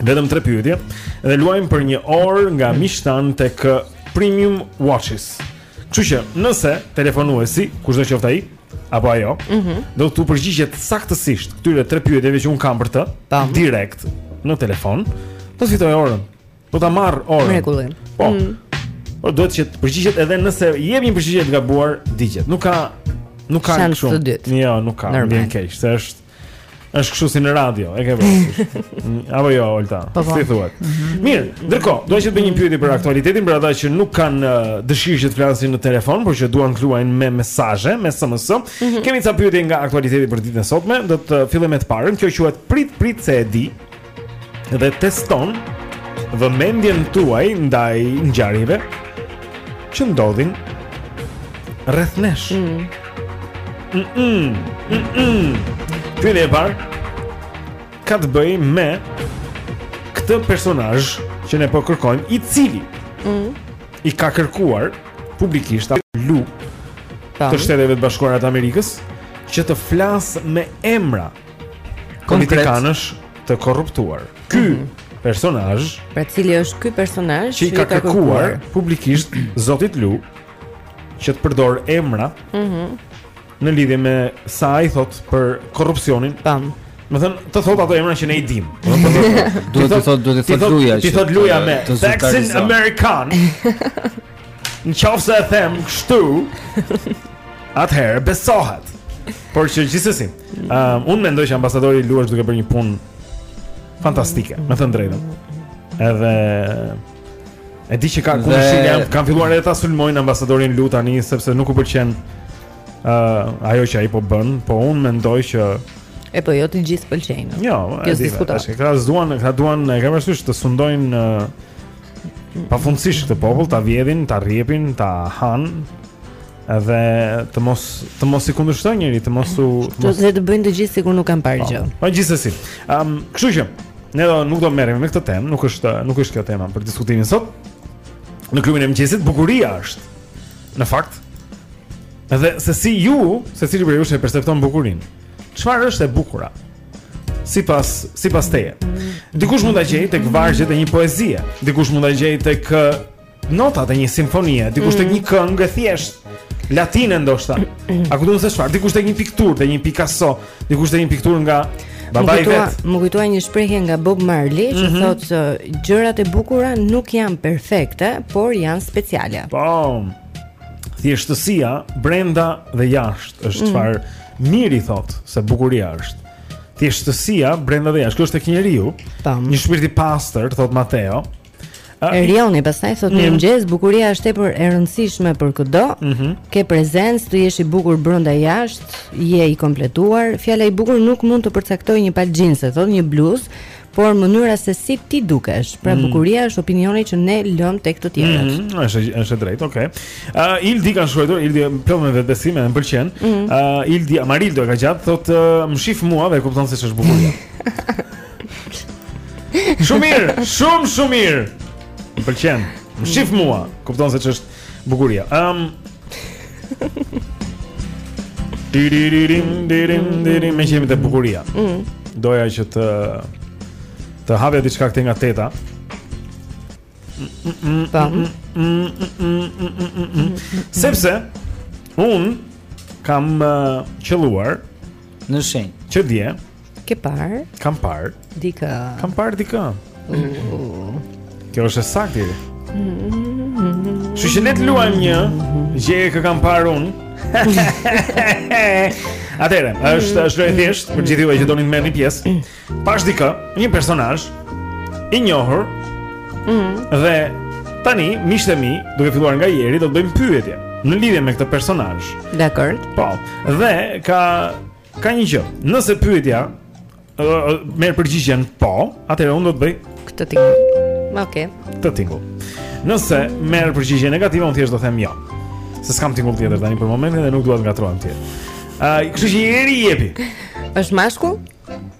Vetëm tre pyetje dhe luajmë për një orë nga miqtë tanë tek Premium Watches. Kështu që nëse telefonuesi, kushdo qoftë ai, apo ajo, mm -hmm. do t'u përgjigjet saktësisht këtyre tre pyetjeve që unë kam për të, Tam. direkt në telefon, do të fitojë orën Do ta marrë orën. Mrekullim. Po. Mm. Po duhet që të përgjigjet edhe nëse jep një përgjigje të gabuar, digjet. Nuk ka nuk ka shans të dytë. Jo, nuk ka. Më vjen keq, se është është kështu si në radio, e ke vërtetë. Mm, apo jo, Olta. Po, po. Si thua? Mhm. Mirë, ndërkohë, dua që të bëj një pyetje për aktualitetin për ata që nuk kanë uh, dëshirë që të flasin në telefon, por që duan të luajnë me mesazhe, me SMS. Mhm. Kemi ca pyetje nga aktualiteti për ditën e sotme, do të fillojmë me të parën. Kjo quhet prit prit se e di. dhe teston vëmendjen tuaj ndaj ngjarjeve që ndodhin rreth nesh. Mm. Mm -mm. Mm -mm. Pyetja e parë ka të bëjë me këtë personazh që ne po kërkojmë, i cili mm. i ka kërkuar publikisht zotit Lu të Shteteve të Bashkuara të Amerikës që të flasë me emra Politikanësh të korruptuar. Ky mm -hmm. personazh, pra cili është ky personazh që i ka kërkuar publikisht Zotit Lu që të përdorë emra. Mhm. Mm në lidhje me sa ai thotë për korrupsionin. Tam. Domethënë, të thotë ato emra që ne i dimë Duhet t'i thotë, duhet t'i thotë Luja T'i thotë Luja me theksin amerikan Në qoftë se e them kështu Atëherë besohet Por që gjithsesi um, Unë mendoj që ambasadori Lu është duke bërë një punë Fantastike Me thënë të drejtën Edhe E di që ka ku në shilja Kanë filluar edhe ta sulmojnë ambasadorin Lu tani Sepse nuk u pëlqen uh, Ajo që ai po bën Po unë mendoj që E po jo të gjithë pëlqejnë. Jo, e di. Tash e krazuan, e krazuan, e kanë vështirë të sundojnë uh, pafundësisht këtë popull ta vjedhin, ta rrjepin, ta hanë edhe të mos të mos i kundërshtojë njeri, të mos u të mos të bëjnë të gjithë sikur nuk kanë parë po, gjë. Po gjithsesi. Ëm, um, kështu që ne do nuk do merremi me këtë temë, nuk është nuk është kjo tema për diskutimin sot. Në klubin e mëngjesit bukuria është. Në fakt, edhe se si ju, secili prej jush e percepton bukurinë. Çfarë është e bukura? Sipas sipas teje. Dikush mund ta gjejë tek vargjet e një poezie, dikush mund ta gjejë tek notat e një simfonie, dikush tek mm. një këngë e thjeshtë latine ndoshta. A kupton se çfarë Dikush tek një pikturë, tek një Picasso, dikush tek një pikturë nga babai i vet. M'u kujtua një shprehje nga Bob Marley që mm -hmm. thotë gjërat e bukura nuk janë perfekte, por janë speciale. Po. Thjeshtësia brenda dhe jashtë është mhm. çfarë mm -hmm. Miri thotë se bukuria është thjeshtësia brenda dhe jashtë. Kjo është tek njeriu. Tam. Një shpirt i pastër, thotë Mateo. Erioni pastaj thotë mm. mirëmëngjes, bukuria është tepër e rëndësishme për këdo. Mm -hmm. Ke prezencë, të jesh i bukur brenda jashtë, je i kompletuar. Fjala i bukur nuk mund të përcaktojë një palë xhinse, thotë një bluzë, por mënyra se si ti dukesh. Pra mm. bukuria është opinioni që ne lëmë tek të tjerët. Mm, është e drejtë, okay. Ë uh, Ildi ka shkruar, Ildi plot me vetëbesim, edhe më pëlqen. Ë mm. uh, Ildi Amarildo ka gjatë thotë uh, më shif mua dhe kupton se ç'është bukuria. shumë mirë, shumë shumë mirë. Më pëlqen. Më shif mua, kupton se ç'është Bukuria. Ëm. Diririm dirim dirim meqë jemi te bukuria. Mm. Doja që të të hapja diçka këtej nga teta. Tam. Sepse unë kam uh, qelluar në shenjë. Që dje. Ke parë? Kam parë. Dikë. Kam parë dikë. Kjo është e saktë. Shih, që ne të luajmë një gjë që kam parë unë. Atëherë, është shumë e thjeshtë për gjithë ju që doni të merrni pjesë. Pashë dikë, një personazh i njohur. Mm. Dhe tani miqtë e mi, duke filluar nga Jeri, do të bëjmë pyetje në lidhje me këtë personazh. Dakord. Po. Dhe ka Ka një gjë. Nëse pyetja merr përgjigjen po, atëherë unë do të bëj këtë tingull. Okej. Okay. Këtë tingull. Nëse merr përgjigje negative unë thjesht do them jo. Se s'kam tingull tjetër tani për momentin dhe nuk dua të ngatërrohem me tjetër. Ë, uh, kështu që Jeri, jepi. Është mashkull?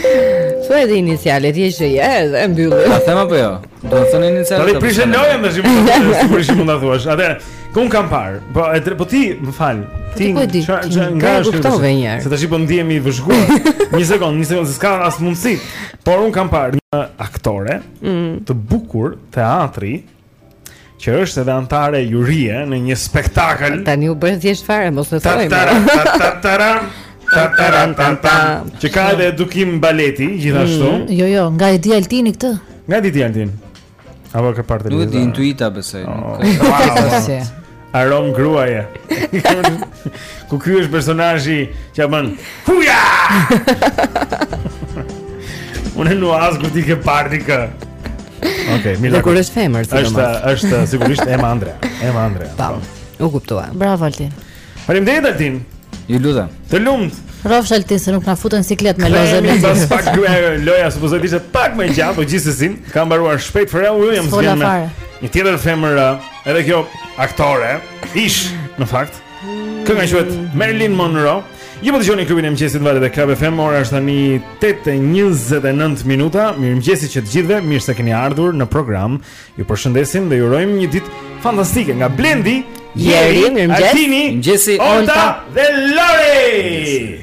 Thuaj edhe inicialet, je që je, edhe e mbylli. Ta them apo jo? Do të thënë inicialet. Tani prishë lojën tash, më prishë mund ta thuash. Atë që unë kam parë. Po e po ti, më fal. Po ti po di. Nga e kuptove një herë. Se tash po ndihemi i vëzhguar. Një sekond, një sekond, s'ka as mundësi. Por unë kam parë një aktore mm. të bukur teatri që është edhe anëtare jurie në një spektakël. Tani u bë e thjeshtë fare, mos e thojmë. Që ka edhe edukim baleti gjithashtu. Mm, jo, jo, nga e di Altini këtë. Nga e di ti Altin? Apo ka parë ti? Nuk e di intuita besoj. Oh. Aromë gruaje. Ku ky është personazhi që bën? Huja! Unë nuk as kur ti ke parë ti kë. Okej, okay, mirë. Kur është femër, si është është sigurisht Ema Andrea. Ema Andrea. Po. E kuptova. Bravo Altin. Faleminderit Altin. Ju lutem. Të lumt. Rrofsh Altin se nuk na fute në siklet me lojën. Ne pas pak loja supozohej të ishte pak më gjatë, por gjithsesi ka mbaruar shpejt. Fare unë jam zgjenë. Një tjetër femër uh, Edhe kjo aktore, ish në fakt. Kënga quhet Marilyn Monroe. Ju po dëgjoni klubin e mëngjesit valët e Club FM. Ora është tani 8:29 minuta. Mirëmëngjesi që të gjithëve. Mirë se keni ardhur në program. Ju përshëndesim dhe ju urojmë një ditë fantastike nga Blendi, Jeri, Mirëmëngjes. Altini, Mëngjesi, Olta Olta. dhe Lori.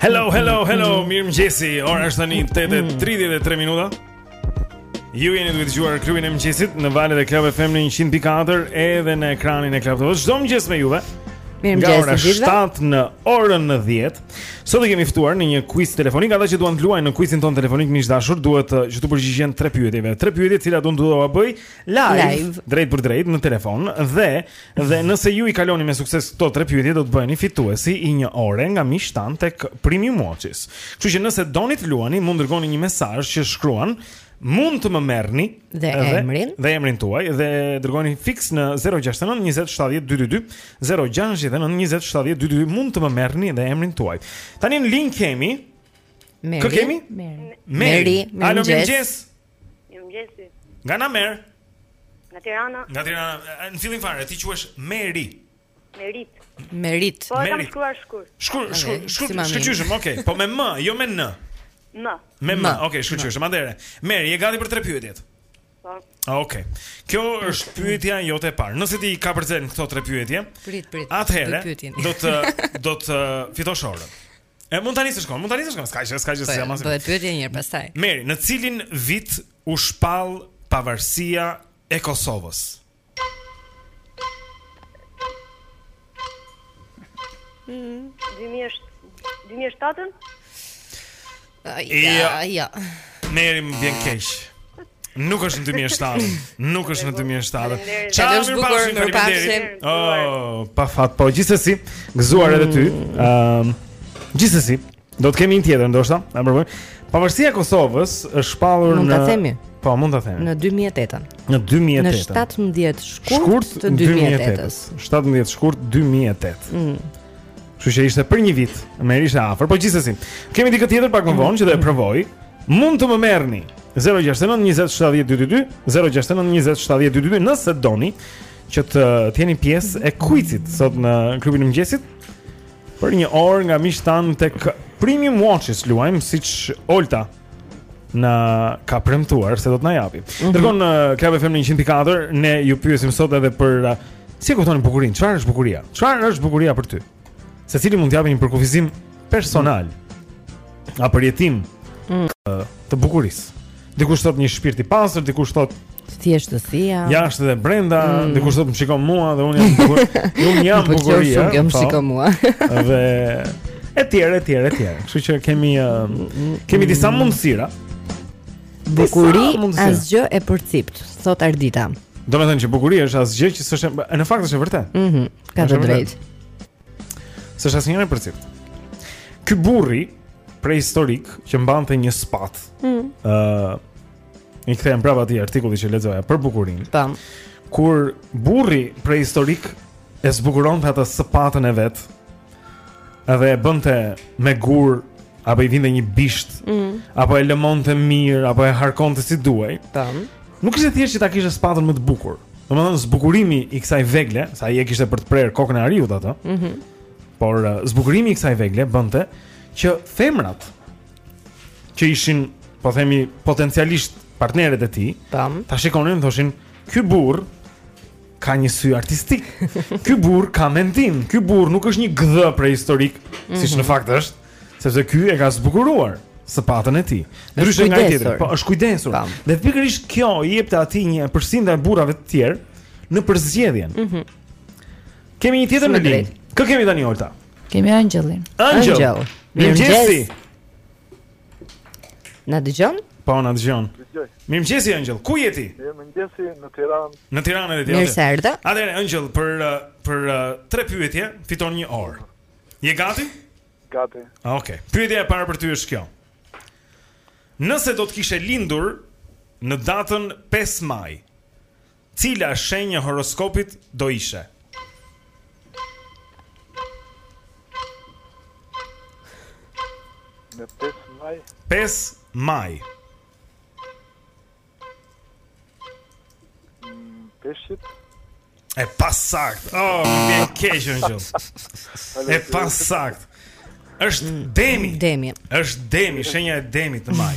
Hello, hello, hello, mirëmëngjesi Ora është tani 8.33 minuta Ju jeni duke dëgjuar Klubin e Mëngjesit Në valët e Club FM në 100.4 Edhe në ekranin e Club TV-së Çdo mëngjes me juve Mirëmëngjesi Nga ora 7 në orën 10 Sot i kemi ftuar në një quiz telefonik Ata që duan të luajnë në quizin tonë telefonik Miq të dashur duhet uh, që t'u përgjigjen tre pyetjeve Tre pyetje të cilat unë do t'ua bëj live, live Drejtpërdrejt në telefon Dhe Dhe nëse ju i kaloni me sukses këto tre pyetje do të bëheni fituesi i një ore nga miqtë tanë tek Premium Watches. Kështu që nëse doni të luani, mund dërgoni një mesazh që shkruan mund të më merrni dhe, dhe emrin dhe emrin tuaj dhe dërgoni fiks në 069 20 70 222 069 20 70 222 mund të më merrni dhe emrin tuaj. Tani në linjë kemi Meri. Kë kemi? Meri. Meri. Alo, mirëmëngjes. Mirëmëngjesi. Nga na merr? Nga Tirana. Nga Tirana. Në fillim fare ti quhesh Meri. Merit. Merit. Po e kam shkruar shkurt. Shkurt, shkurt, shkurt. Shkëlqyshëm, okay. Po me m, jo me n. M. Me m. Okay, shkëlqyshëm. Atëherë, Meri, je gati për tre pyetjet? Po. Ah, okay. Kjo është pyetja jote e parë. Nëse ti i kapërcen këto tre pyetje, prit, prit. Atëherë, do të do të fitosh orën. E mund ta nisësh kohën, mund ta nisësh kohën, s'ka gjë, s'ka gjë, s'ka gjë. Po, pyetje një herë pastaj. Meri, në cilin vit u shpall pavarësia e Kosovës? Mm. 2007-ën? Ja, ja. Meri më vjen keq. Nuk është në 2007. Nuk është në 2007. Çfarë është bukur në rrugë? Oh, pa fat, po gjithsesi, gëzuar edhe ty. Mm. Ëm, gjithsesi, do të kemi një tjetër ndoshta, na provoj. Pavarësia e Kosovës është shpallur në Mund ta themi. Po, mund ta themi. Në 2008-ën. Në 2008. Në 17 shkurt të 2008-s. 17 shkurt 2008. Mm. Kështu që ishte për një vit, Meri ishte afër, po gjithsesi. Kemi dikë tjetër pak më vonë që do e provojë. Mund të më merrni 069 20 70 222, 069 20 70 222 nëse doni që të jeni pjesë e kuizit sot në klubin e mëngjesit Për një orë nga miqtë tanë tek Premium Watches luajmë siç Olta na ka premtuar se do të na japi. Mm -hmm. Dërgon në uh, Club FM 100.4, ne ju pyesim sot edhe për uh, si e kuptoni bukurinë? Çfarë është bukuria? Çfarë është bukuria për ty? Secili mund të japë një përkufizim personal mm. a përjetim mm. të, uh, të bukurisë. Dikush thotë një shpirt i pastër, dikush thotë Të thjeshtësia. Jashtë dhe brenda, mm. dikush do të më shikon mua dhe unë jam bukur. Unë jam po, bukuria. Shumë jam po. shikon mua. dhe etj, etj, etj. Kështu që kemi uh, kemi disa mm. mundësira. Bukuri asgjë e përciptë, thotë Ardita. Domethënë që bukuria është asgjë që s'është në fakt është e vërtetë. Mhm. Mm ka të drejtë. S'është asnjëherë e përciptë. Ky burri prehistorik që mbante një sëpatë. Mhm. Ëh. Mm. Uh, I kthehem prapë atij artikulli që lexoja për bukurinë. Tam. Kur burri prehistorik e zbukuronte atë sëpatën e vet, edhe e bënte me gur apo i vinte një bisht, mm. apo e lëmonte mirë, apo e harkonte si duhej. Tam. Nuk ishte thjesht që ta kishte sëpatën më të bukur. Domethënë zbukurimi i kësaj vegle, se ai e kishte për të prerë kokën e ariut atë. Mhm. Mm por uh, zbukurimi i kësaj vegle bënte që femrat që ishin, po themi, potencialisht partneret e tij. Tam. Ta shikonin, thoshin, ky burrë ka një sy artistik. ky burrë ka mendim, ky burrë nuk është një gdhe prehistorik, mm -hmm. siç në mhm. fakt është, sepse ky e ka zbukuruar sëpatën e tij. Ndryshe nga tjetri, po është kujdesur. Tam. Dhe pikërisht kjo i jepte atij një epërsi ndaj burrave të tjerë në përzgjedhjen. Mhm. Mm kemi një tjetër në linjë. Kë kemi tani Olta? Kemi Angelin. Angel. Angel. Mirëmëngjesi. Na dëgjon? Po, na dëgjon. Mirëmëngjesi Angel. Ku je ti? Mirëmëngjesi në Tiranë. Në Tiranë je ti. Mirë se erdhe. Atëherë Angel për uh, për uh, tre pyetje fiton një orë. Je gati? Gati. Okej. Okay. Pyetja e parë për ty është kjo. Nëse do të kishe lindur në datën 5 maj, Cila shenjë e horoskopit do ishe? Në 5 maj 5 maj mm, Peshqit E pasaktë Oh, më vjen keq shumë E pasaktë është mm, demi Demi është demi, shenja e demit në maj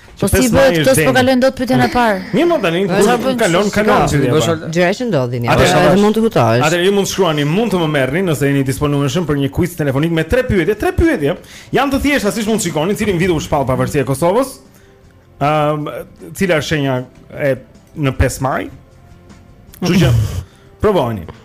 Po si bëhet këta s'po kalojnë dot pyetjen e parë. Mirë, më tani kur kalon kalon si dhe pa. Gjëra që ndodhin ja. Atë mund të hutohesh. Atëherë ju mund të shkruani, mund të më merrni nëse jeni disponueshëm për një quiz telefonik me tre pyetje, tre pyetje. Janë të thjeshta siç mund të shikoni, cilin vit u shpall pavarësia e Kosovës. Ëm, ehm, cila është shenja e në 5 maj? Ju jam. Provojeni.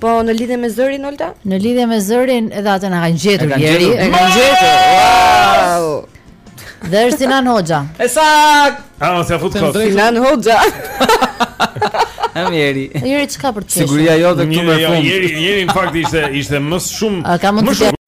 Po në lidhje me zërin Olta? Në lidhje me zërin edhe atë na ka gjetur Jeri. E kanë gjetur. Wow! Dhe është Sinan Hoxha. E saktë. Ah, s'e fut kot. Sinan Hoxha. Ëm Jeri. Jeri çka për të thënë? Siguria jote këtu në fund. Jeri, Jeri në fakt ishte ishte më shumë. Më shumë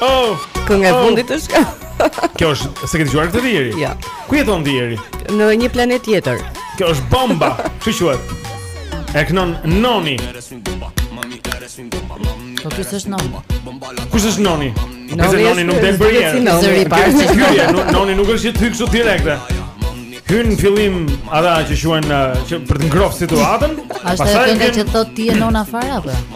Oh, kënga e oh. fundit oh. është kjo? Kjo është, s'e ke dëgjuar këtë ti Eri? Jo. Ja. Ku jeton ti Eri? Në një planet tjetër. Kjo është bomba. Si quhet? E këndon Noni. Po kush është Noni? Kush është Noni? Nëse Noni nuk del për jetë. Zëri pa. Noni nuk është se hyn kështu direkte. Hyn në fillim ata që quhen që për të ngrohur situatën. Pastaj e që thotë ti e nona fare apo?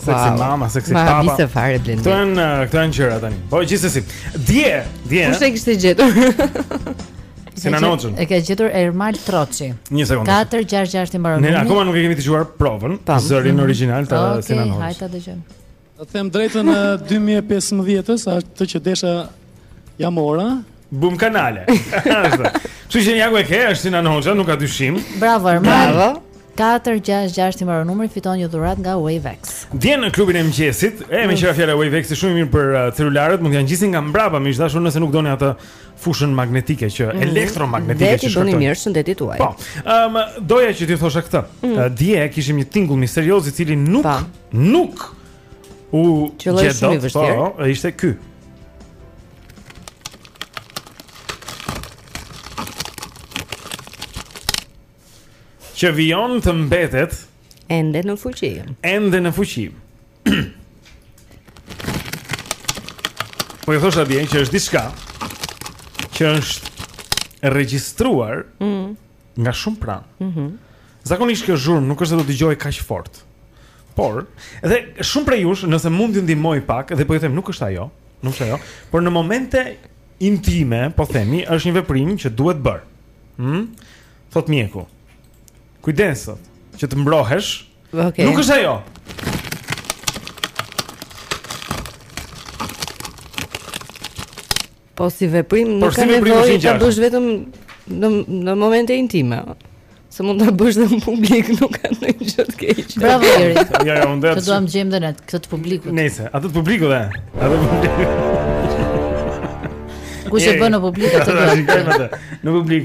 Sexy wow. mama, sexy papa. Na habite fare Blendi. Këto janë uh, këto janë gjëra tani. Po gjithsesi. Dje, dje. Kush e kishte gjetur? Sinan Hoxhën. E ka gjetur Ermal Troçi. Një sekondë. 466 i mbaron. Ne akoma nuk e kemi dëgjuar provën, zërin mhm. origjinal të okay, Sinan Hoxhës. Hajde ta dëgjojmë. Të them drejtën në 2015-ën, atë që desha jam ora, Bum kanale. Kështu që ja ku e ke, është Sinan Hoxha, nuk ka dyshim. Bravo Ermal. Bravo. 466 i mbaron numri fiton një dhuratë nga Wavex. Vjen në klubin e mëngjesit. E meqë ra fjala Wavex është shumë mirë për uh, celularët, mund t'ia ngjisni nga mbrapa, me dashur nëse nuk doni atë fushën magnetike që mm -hmm. elektromagnetike që shkon. T'i doni mirë shëndetit tuaj. Po. Ëm um, doja që të thosha këtë. Mm -hmm. uh, dje kishim një tingull misterioz i cili nuk po. nuk u gjet. Po, ishte ky. Që vijon të mbetet Ende në fuqi Ende në fuqi Po i thosha dje që është diçka Që është regjistruar mm. nga shumë pranë. Mhm. Mm Zakonisht kjo zhurmë nuk është se dëgjohet kaq fort. Por, edhe shumë prej jush, nëse mund t'ju ndihmoj pak, dhe po ju them nuk është ajo, nuk është ajo, por në momente intime, po themi, është një veprim që duhet bërë. Hm? Thotë mjeku. Kujdesu, që të mbrohesh. Okej. Nuk është ajo. Po si veprim nuk ka nevojë ta bësh vetëm në në momente intime. Se mund ta bësh dhe në publik, nuk ka ndonjë gjë të keqe. Bravo Eri. Ja, ja, unë do ta gjej dhe unë këtë të publikut. Nëse, atë të publikut e. Atë të publikut. Kush e bën në publik atë? Në publik.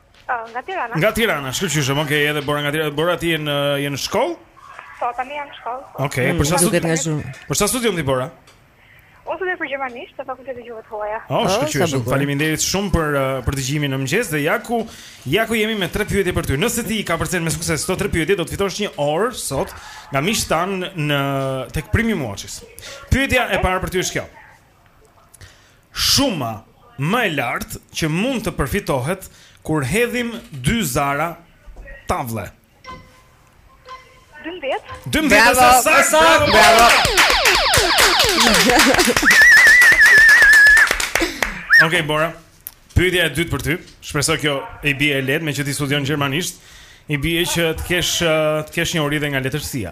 Uh, nga Tirana. Nga Tirana, shkëlqyshëm. Okej, okay, edhe Bora nga Tirana. Bora ti je në je në shkollë? Po, tani jam në shkollë. Okej, okay, mm, për çfarë studion, çfarë gjuhe? Për çfarë studion ti Bora? Unë studioj për gjermanisht në Fakultetin e Gjuhëve të Huaja. Oh, oh shkëlqyshëm. Faleminderit shumë për uh, për dëgjimin në mëngjes dhe ja ku ja ku jemi me tre pyetje për ty. Nëse ti i kapërcen me sukses këto tre pyetje, do të fitosh një orë sot nga miqtë tanë tek Premium Watches. Pyetja e parë për ty është kjo. Shuma më e lartë që mund të përfitohet kur hedhim dy zara tavle. 12. 12 Bravo, është e saktë. saktë, bravo. Okej, Bora. Pyetja e dytë për ty. Shpresoj kjo i bie e lehtë, meqë ti studion gjermanisht, i bie që të kesh ë, të kesh njohuri dhe nga letërsia.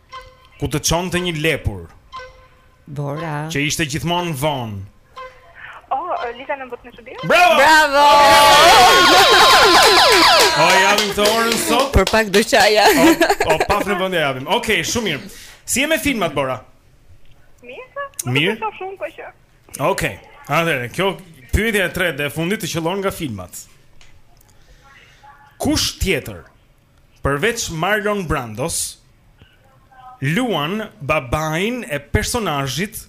Ku të çonte një lepur. Bora. Që ishte gjithmonë vonë. Oh, Liza në botën e çudi. Bravo! Bravo! O oh, ja more orën sot. Për pak do çaja. O, oh, oh, paf në vend e japim. Okej, okay, shumë mirë. Si je me filmat Bora? Mirë. Mirë. Nuk shumë po që. Okej. Okay. Atëherë, kjo pyetja e tretë dhe e fundit të qëllon nga filmat. Kush tjetër Përveç Marlon Brandos, luan babain e personazhit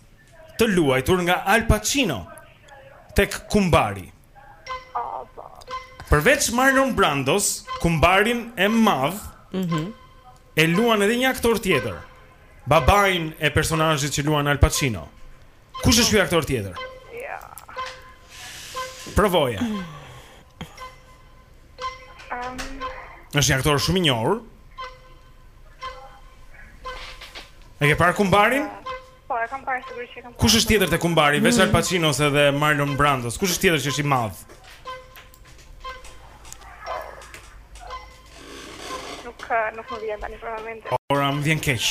të luajtur nga Al Pacino tek Kumbari. Përveç Marlon Brandos, Kumbarin e madh, mm -hmm. e luan edhe një aktor tjetër. Babain e personazhit që luan Al Pacino. Kush është ky aktor tjetër? Provoje. Është një aktor shumë i njohur. E ke parë kumbarin? Po, e kam parë sigurisht që kam. Kush është tjetër te kumbari, mm. veç Al Pacinos edhe Marlon Brandos? Kush është tjetër që është i madh? Nuk nuk më vjen tani për momentin. Bora më vjen keq.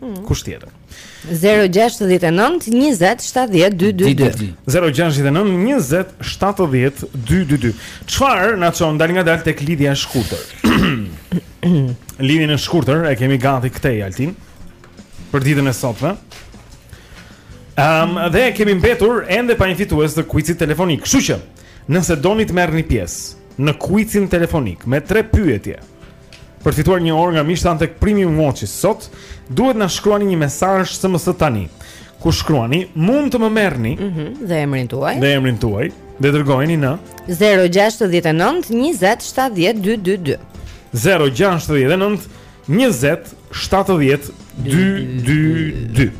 Mm. Kush tjetër? 0-6-19-20-7-10-2-2-2 0-6-19-20-7-10-2-2-2 Çfarë na çon dalëngadalë tek lidhja e shkurtër? Lidhjen e shkurtër e kemi gati këtej Altin Për ditën e sotme um, Dhe kemi mbetur ende pa një fitues të kuicit telefonik Kështu që, nëse doni të merrni pjesë Në kuicin telefonik me tre pyetje Për të fituar një orë nga Mishtan tek Premium Watches sot, duhet na shkruani një mesazh SMS tani. Ku shkruani, mund të më merrni. Mhm, mm dhe emrin tuaj. Dhe emrin tuaj, dhe dërgojeni në 069 20 70 222. 069 20 70 222.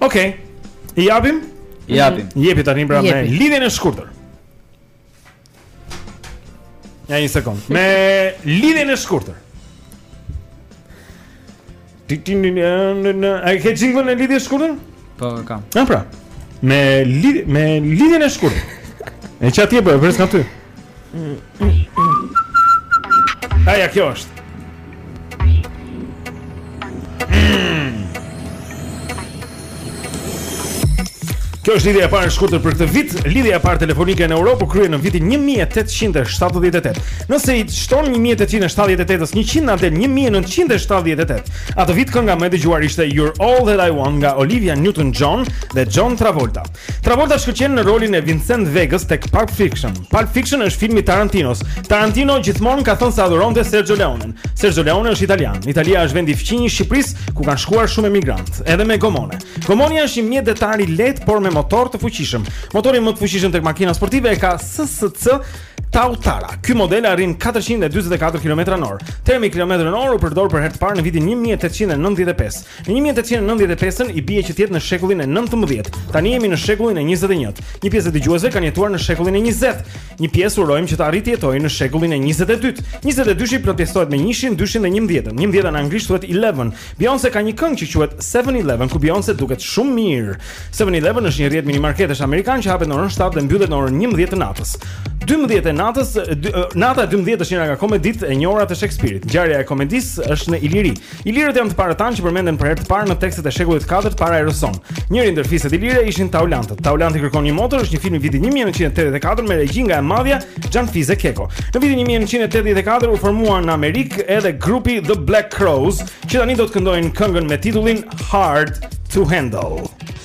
Okej. Okay. I japim? I japim. Jepi tani pra me lidhjen e shkurtër. Ja një sekund. Me lidhjen e shkurtër. Ti ti në në në a ke jinglën e lidhjes shkurtër? Po, kam. Ja, pra. Me lidhje me lidhjen e shkurtër. E çat jep, vërtet nga ty. Ai ja kjo është. Kjo është lidhja e parë e shkurtër për këtë vit. Lidhja e parë telefonike në Europë kryhet në vitin 1878. Nëse i shton 1878-s 100 na del 1978. Atë vit kënga më e dëgjuar ishte You're All That I Want nga Olivia Newton-John dhe John Travolta. Travolta shkëlqen në rolin e Vincent Vegës tek Pulp Fiction. Pulp Fiction është film i Tarantinos. Tarantino gjithmonë ka thënë se adhuronte Sergio Leonen. Sergio Leone është italian. Italia është vendi fqinj i Shqipërisë ku kanë shkuar shumë emigrantë, edhe me gomone. Gomonja është një mjet detar i lehtë por me motor të fuqishëm. Motorin më të fuqishëm tek makina sportive e ka SSC Tautara. Ky model arrin 444 km/h. Termi kilometër në orë u përdor për herë të parë në vitin 1895. Në 1895-ën i bie që të jetë në shekullin e 19. Tani jemi në shekullin e 21. Një pjesë e dëgjuesve kanë jetuar në shekullin e 20. Një pjesë urojmë që të arrijë të jetojë në shekullin e 22. 22-shi pjesëtohet me njëshin, dyshin dhe 11-ën. 11-a në anglisht thuhet eleven. Beyoncé ka një këngë që quhet 7-Eleven ku Beyoncé duket shumë mirë. 7-Eleven është një rrjet minimarketesh amerikan që hapet në orën 7 dhe mbyllet në orën 11 të natës. 12 e natës, nata e 12 është njëra nga komeditë e njohura të Shakespeare-it. Ngjarja e komedisë është në Iliri. Ilirët janë të parët tanë që përmenden për herë të parë në tekstet e shekullit të katërt para erës sonë. Njëri ndër fiset ilire ishin taulantët. Taulanti kërkon një motër është një film i vitit 1984 me regji nga e madhja Xhanfize Keko. Në vitin 1984 u formua në Amerikë edhe grupi The Black Crowes, që tani do të këndojnë këngën me titullin Hard to Handle.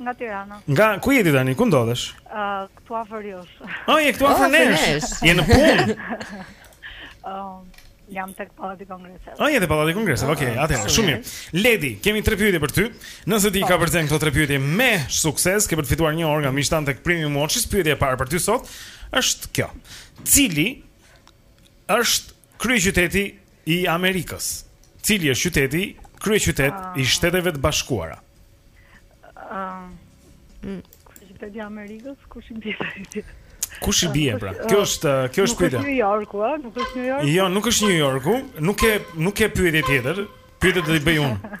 Nga Tirana. Nga ku je ti tani? Ku ndodhesh? Ë, uh, këtu afër jush. Oh, je këtu afër nesh. Je në punë. Ëm, um, jam tek Pallati i Kongreseve. Oh, je te Pallati i Kongreseve. Okej, okay, atëherë, shumë mirë. Ledi, kemi tre pyetje për ty. Nëse t'i ka po. përcen këto tre pyetje me sukses, ke për të fituar një orë nga miqtë tanë tek Premium Watches. Pyetja e parë për ty sot është kjo. Cili është Kryeqyteti i Amerikës. Cili është qyteti, kryeqytet i ah. Shteteve të Bashkuara? Ah. Mm. Kryeqyteti i Amerikës, kush i bie ai? Kush i bie ah, pra? Kjo është, kjo është pyetja. Nuk është New Yorku, a? Nuk është New Yorku. Jo, nuk është New Yorku, nuk ke nuk ke pyetje tjetër. Pyetjet do i bëj unë.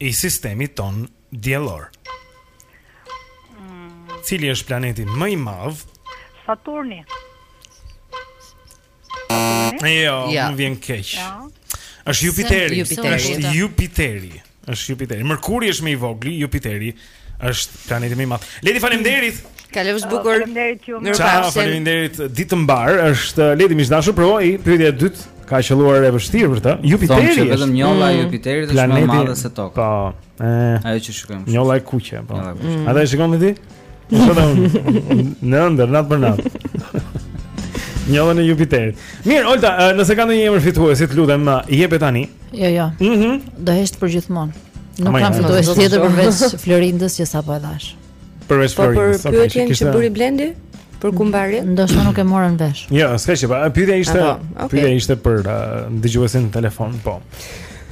i sistemit tonë diellor. Mm. Cili është planeti më i madh? Saturni. Saturni? Jo, ja. më vjen keq. Ja. Është Jupiteri. Jupiteri. Është Jupiteri. Është Jupiteri. Merkuri është më i vogli, Jupiteri Është planeti më i madh. Ledi faleminderit. Kalofsh bukur. Faleminderit ju. Ciao, faleminderit. Ditë të mbarë. Është Ledi, miq të dashur, provoi pyetja e dytë. Ka qelluar e vështirë për të. Jupiteri. Thonë se vetëm njolla e mm. Jupiterit është më e madhe se Toka. Po. Ajo që shikojmë. Njolla e kuqe, po. A do e shikoni ti? Në ndër, natë për natë. Njolla e Jupiterit. Mirë, Olta, nëse ka ndonjë emër fituesi, të lutem, jepe tani. Jo, jo. Mhm. Mm do hesht për gjithmonë. Nuk kam fitues tjetër përveç Florindës që sapo e dhashë. Përveç po, Florindës. Po për pyetjen okay, që bëri Blendi për kumbarin? Ndoshta nuk e morën vesh. Jo, s'ka që. Pyetja ishte, okay. pyetja ishte për uh, dëgjuesin në telefon, po.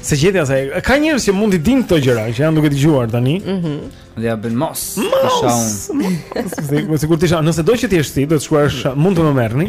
S'e gjeta, se ka njerëz që mund të dinë këto gjëra që janë duke dëgjuar tani. Mhm. Mm dhe ia bën mos. Mos. Sigurisht, nëse do që ti jesh ti, do të shkruash, mund të më merrni.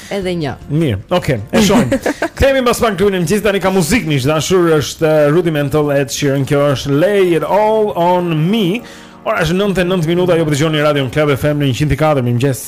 Edhe një. Mirë. Okej, okay, e shohim. Kthehemi pas pak Klubi i mëngjesit, tani ka muzikë miq të dashur është uh, Rudimental Ed Sheeran kjo është Lay It All On Me. Ora është 9 e 9 minuta ju po dëgjoni Radio Club FM në 100.4 mirëmëngjes.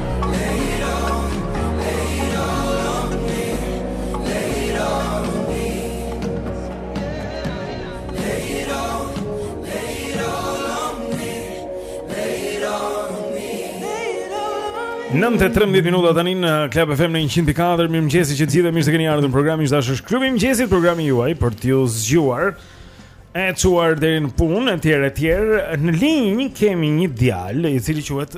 9:13 minuta tani në Club FM në 100.4. Mirëmëngjesi të gjithëve mirë se keni ardhur në program, miq të dashur, është Klubi i mëngjesit, programi juaj për t'ju zgjuar e çuar deri në punë etj etj. Në linjë kemi një djalë i cili quhet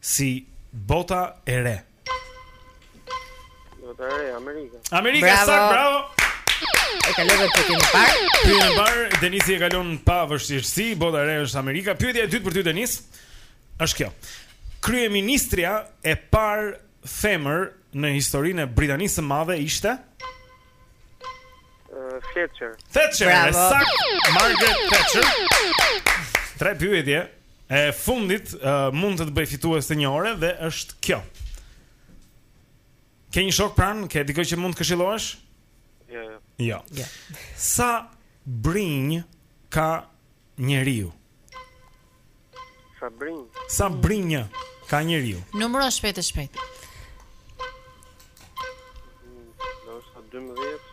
Si bota e re. Bota e re, Amerika. Amerika, bravo. Saktë, bravo. E kalon dhe pyetjen e parë Pyetja e parë, Denisi e kalon pa vështirësi Bota e re është Amerika Pyetja e dytë për ty, Denis është kjo Kryeministrja e parë femër në historinë e Britanisë së Madhe ishte? Thatcher Thatcher, e saktë Margaret Thatcher Tre pyetje E fundit uh, mund të të bëjë fitues të një ore dhe është kjo. Ke një shok pranë, ke dikë që mund të këshillohesh? Jo. Jo. jo. jo. Sa brinjë ka njeriu? Sa brinjë? Sa brinjë ka njeriu? Numëro shpejt e shpejt. Do sa 12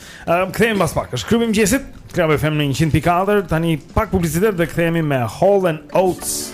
Ëm uh, kthehemi pas pak. Është klubi i mëngjesit, Club FM në 100.4, tani pak publicitet dhe kthehemi me Hall and Oates.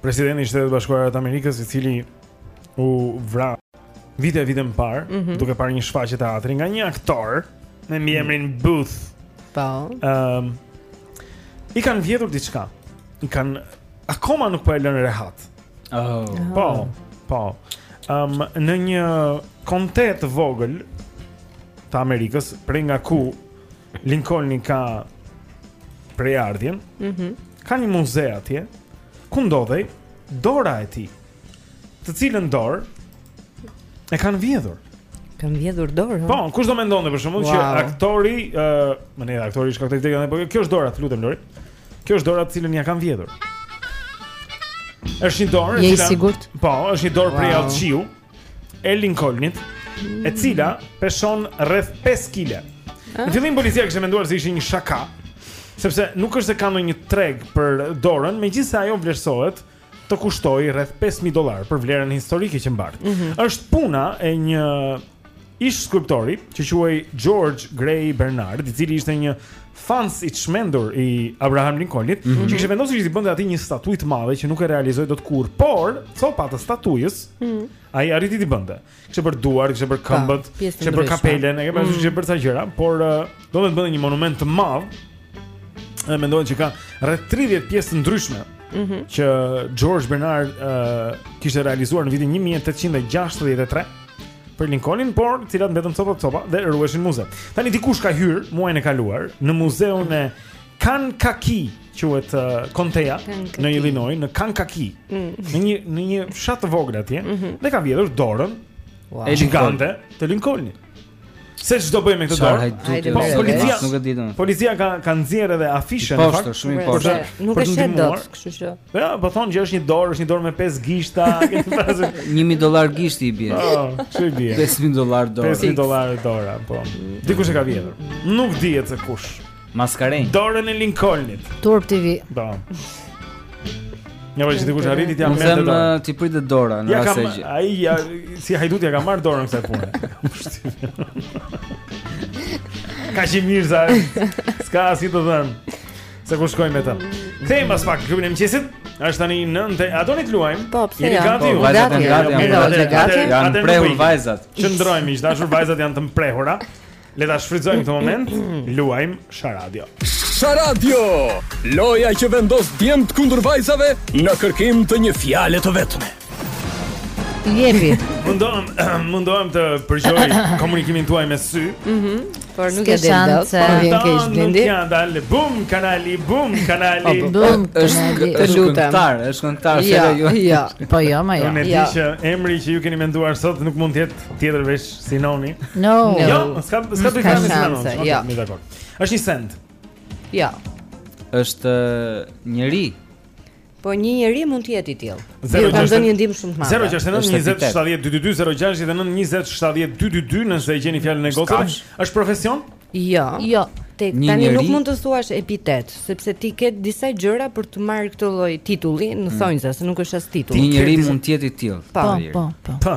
Presidenti i Shteteve të Bashkuara të Amerikës, i cili u vra vite e vite më parë, mm -hmm. duke parë një shfaqje teatri nga një aktor me mbiemrin mm -hmm. Booth. Po. Ëm um, i kanë vjedhur diçka. I kanë akoma nuk po e lënë rehat. Oh. Po. Po. Ëm um, në një konte të vogël të Amerikës, prej nga ku Lincoln ka prejardhjen. Mhm. Mm ka një muze atje ku ndodhej dora e tij, të cilën dorë e kanë vjedhur. Kanë vjedhur dorën. Po, kush do mendonte për shembull wow. që aktori, ë, uh, domethënë aktori është karakteristik, po kjo është dora, të lutem Lori. Kjo është dora të cilën ja kanë vjedhur. Është një dorë, e cila. Je i sigurt? Po, është një dorë wow. prej allçie. Wow. E Linkolnit, e cila peshon rreth 5 kg. Në fillim policia kishte menduar se ishte një shaka, sepse nuk është se ka ndonjë treg për dorën, megjithëse ajo vlerësohet të kushtojë rreth 5000 dollarë për vlerën historike që mbart. Mm -hmm. Është puna e një Ish skulptori që quhej George Gray Bernard, i cili ishte një fans i çmendur i Abraham Lincolnit, mm -hmm. që kishte vendosur që t'i bënte atij një statujë të madhe që nuk e realizoi dot kurrë, por copa të statujës, mm -hmm. ai arriti t'i bënte. Kishte për duart, kishte për këmbët, kishte për kapelen, e kishte mm -hmm. për ca gjëra, por uh, donte të bënte një monument të madh. Dhe mendohet që ka rreth 30 pjesë të ndryshme mm -hmm. që George Bernard uh, kishte realizuar në vitin 1863. për Lincolnin, por të cilat mbetën copa copa dhe ruheshin në muze. Tani dikush ka hyrë muajin e kaluar në muzeun e Kankaki, quhet uh, konteja në Illinois, në Kankaki. Mm. Në një në një fshat të vogël atje mm -hmm. dhe ka vjedhur dorën wow. gjigante të Lincolnit. Se ç'do bëjë me këtë dorë? Hajde, po, policia, nuk e di domun. Policia ka ka nxjerrë edhe afishën, në fakt, shumë fort. Nuk e shet dot, kështu që. Ja, po thonë që është një dorë, është një dorë me 5 gishta, këtë frazë. 1000 dollar gishti i bie. Po, ç'i bie? 5000 dollar dorë. 5000 dollar dora, po. Dikush e ka vjedhur. Nuk dihet se kush. Maskarenj. Dorën e Lincolnit. Turp t'i vijë. Po. Ja që dikush arriti t'ia marrë dorën. Unë them t'i pritet dora në rast se. Ja ai ja si hajdut ja ka marrë dorën kësaj pune. Ka qenë mirë sa. S'ka si të them. Se ku shkojmë me të. Kthehemi pas pak në klubin e mëngjesit. Është tani 9. A doni të luajmë? Po, pse jo? Gati, po, vajzat janë gati, janë gati. Janë mprehur vajzat. Qëndroni miq të dashur, vajzat janë të mprehura. Le ta shfrytëzojmë këtë moment, luajmë Sharadio. Sharadio, loja që vendos djemtë kundër vajzave në kërkim të një fjale të vetme. Jepi. Mundohem, mundohem të përgjoj komunikimin tuaj me sy. Mhm. Mm Por nuk e di dot. Më vjen keq Blendi. Ja dal, bum kanali, bum kanali. Po, bum kanali. Është këngëtar, është këngëtar se jo. Jo, jo. po jo, më jo. Unë di që emri që ju keni menduar sot nuk mund të jetë tjetër veç Sinoni. No. Jo, s'ka s'ka të kemi Sinoni. Okej, jo. mirë dakord. Është një send. Jo. Është njeri. Po një njeri mund të jetë i tillë. Ju kam dhënë një ndihmë shumë të madhe. 069207222 nëse e gjeni fjalën e gocës. Është profesion? Jo. Jo. Shiko tani nuk mund të thuash epitet, sepse ti ke disa gjëra për të marrë këtë lloj titulli, në mm. thonjëza se nuk është as titull. Një njeri mund të jetë i tillë. Po, po, po. Po.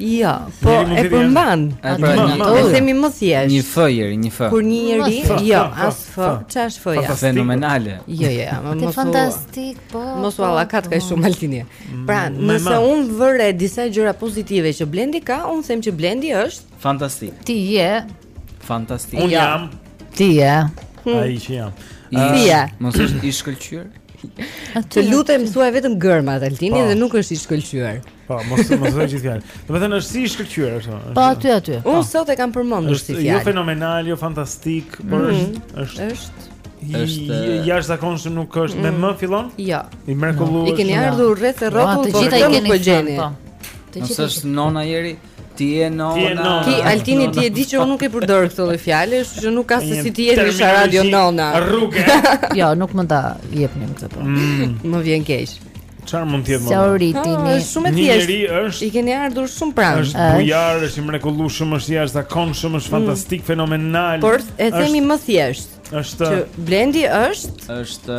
Jo, po e përmban. E pra, themi më thjesht. Një fë ieri, një fë. Kur një njeri, jo, as fë, ç'është fëja. Fenomenale. Jo, jo, më mos. Fantastik, po. Mos u po, hallakat kaq po. shumë Altini. Mm, pra, nëse un vë re disa gjëra pozitive që Blendi ka, un them që Blendi është fantastik. Ti je fantastik. Un jam. Ti je. Hmm. Ai që jam. Ti je. Mos është i shkëlqyer. Të lutem thuaj vetëm gërmat Altini po. dhe nuk është i shkëlqyer. Po, mos mos e gjithë fjalën. Domethënë është si i shkëlqyer kështu. Po aty aty. Po. Unë sot e kam përmendur si jo fjalë. Jo fenomenal, jo fantastik, por mm. është është është është i jashtëzakonshëm nuk është mm. me më fillon? Jo. I mrekullueshëm. I keni ardhur rreth rrotull, po të gjitha i keni po gjeni. Po. Të gjitha. Është nona njeri. Ti je nona. Ti Altini ti e di që unë nuk e përdor këtë lloj fjale, kështu që nuk ka se si të jetë në radio nona. Rrugë. Jo, nuk mund ta jepnim këtë. Po. Mm. Më vjen keq. Çfarë mund të jetë më? Teoritimi. Është shumë e thjeshtë. Është i keni ardhur shumë pranë. Është bujar, është i mrekullueshëm, është i jashtëzakonshëm, është mm. fantastik, fenomenal. Por e themi më thjesht. Është Blendi është? Është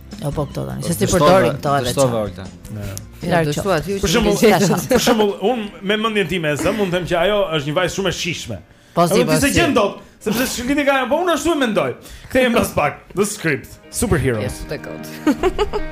Jo po këto tani, se ti përdorin këto edhe. Dështova Olta. Ne. Ja dështova ti. Për shembull, për shembull, un me mendjen time e zë, mund të them që ajo është një vajzë shumë e shijshme. Po si po. Ti s'e gjen dot, sepse shkëngit e ka, po un ashtu e mendoj. Kthehemi pas pak. The Script, Superheroes. Yes, the god.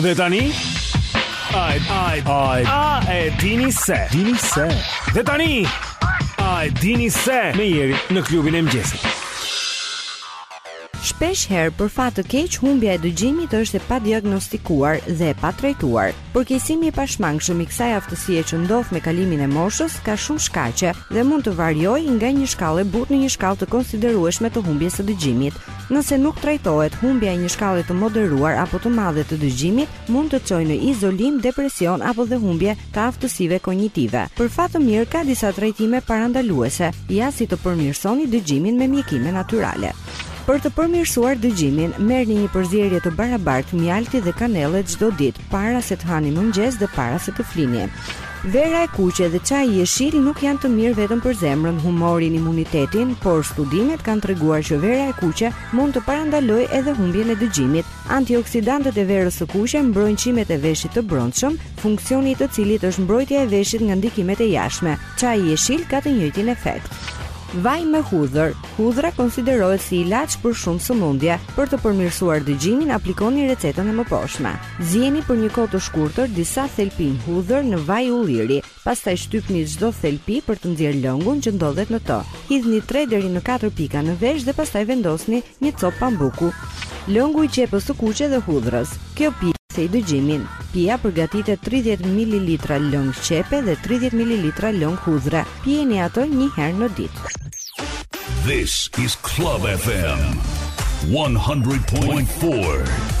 Dhe tani Ai ai ai a e dini se dini se Dhe tani A e dini se me Jerin në klubin e mëngjesit Shpesh herë për fat të keq humbja e dëgjimit është e padiagnostikuar dhe e patrajtuar. Përkeqësimi i pashmangshëm i kësaj aftësie që ndodh me kalimin e moshës ka shumë shkaqe dhe mund të variojë nga një shkallë e butë në një shkallë të konsiderueshme të humbjes së dëgjimit. Nëse nuk trajtohet, humbja e një shkalle të moderuar apo të madhe të dëgjimit mund të çojë në izolim, depresion apo dhe humbje të aftësive konjitive. Për fat të mirë, ka disa trajtime parandaluese, ja si të përmirësoni dëgjimin me mjekime natyrale. Për të përmirësuar dëgjimin, merrni një përzierje të barabartë mjalti dhe kanelle çdo ditë, para se të hani mëngjes dhe para se të flini. Vera e kuqe dhe çaji jeshil nuk janë të mirë vetëm për zemrën, humorin, imunitetin, por studimet kanë treguar që vera e kuqe mund të parandalojë edhe humbjen e dëgjimit. Antioksidantët e verës së kuqe mbrojnë qimet e veshit të brendshëm, funksioni i të cilit është mbrojtja e veshit nga ndikimet e jashtme. Çaji jeshil ka të njëjtin efekt. Vaj me hudhër. Hudhra konsiderohet si ilaç për shumë sëmundje. Për të përmirësuar dëgjimin, aplikoni recetën e mëposhtme. Zieni për një kohë të shkurtër disa thelpinj hudhër në vaj ulliri, pastaj shtypni çdo thelpi për të nxjerrë lëngun që ndodhet në to. Hidhni 3 deri në 4 pika në vesh dhe pastaj vendosni Një copë pambuku. Lëngu i qepës së kuqe dhe hudhrës. Kjo pije se i dëgjimin. Pija përgatitet 30 mililitra lëng qepe dhe 30 mililitra lëng hudhre. Pijeni atë një herë në ditë. This is Club FM 100.4.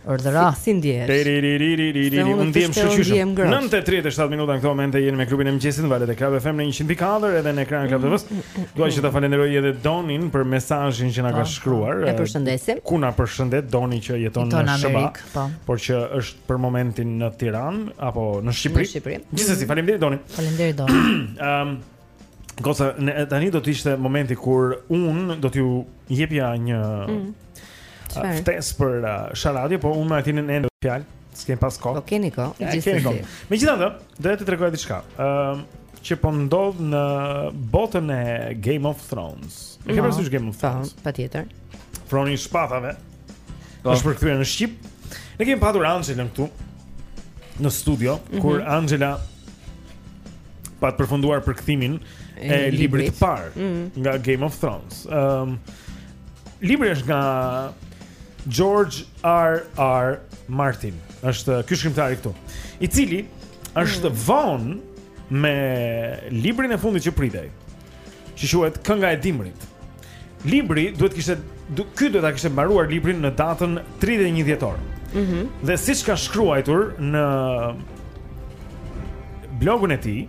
Urdhëro. Si, si ndjehesh? Tiririririri. Unë ndihem shkëlqyeshëm. 9:37 minuta në këtë moment jeni me klubin e mëngjesit në valët e Club FM në 104 edhe në ekranin e Club TV-s. Mm. Dua që ta falenderoj edhe Donin për mesazhin që na ka po, po. shkruar. E përshëndesim. Ku na përshëndet Doni që jeton në SHBA, po. por që është për momentin në Tiranë apo në Shqipëri. Në Shqipëri. Gjithsesi, faleminderit Doni. Faleminderit Doni. Ehm Gosa, ne tani do të ishte momenti kur unë do t'ju jepja një mm. ftesë për uh, Sharadio, por un me atin në endë fjalë, s'kem pas kohë. Po keni kohë, ja, gjithsesi. Megjithatë, do të të tregoj diçka. Ëm uh, që po ndodh në botën e Game of Thrones. E ke parasysh Game of po, Thrones? Po, patjetër. Froni i shpatave. Po, është përkthyer në shqip. Ne kemi patur Anxhelën këtu në studio mm -hmm. kur Anxhela pati përfunduar përkthimin e, e librit të parë mm -hmm. nga Game of Thrones. Ëm um, libri është nga George R R Martin. Është ky shkrimtari këtu, i cili është mm -hmm. vonë me librin e fundit që pritej. që quhet Kënga e Dimrit. Libri duhet kishte ky duhet ta kishte mbaruar librin në datën 31 dhjetor. Mhm. Mm dhe siç ka shkruajtur në blogun e tij,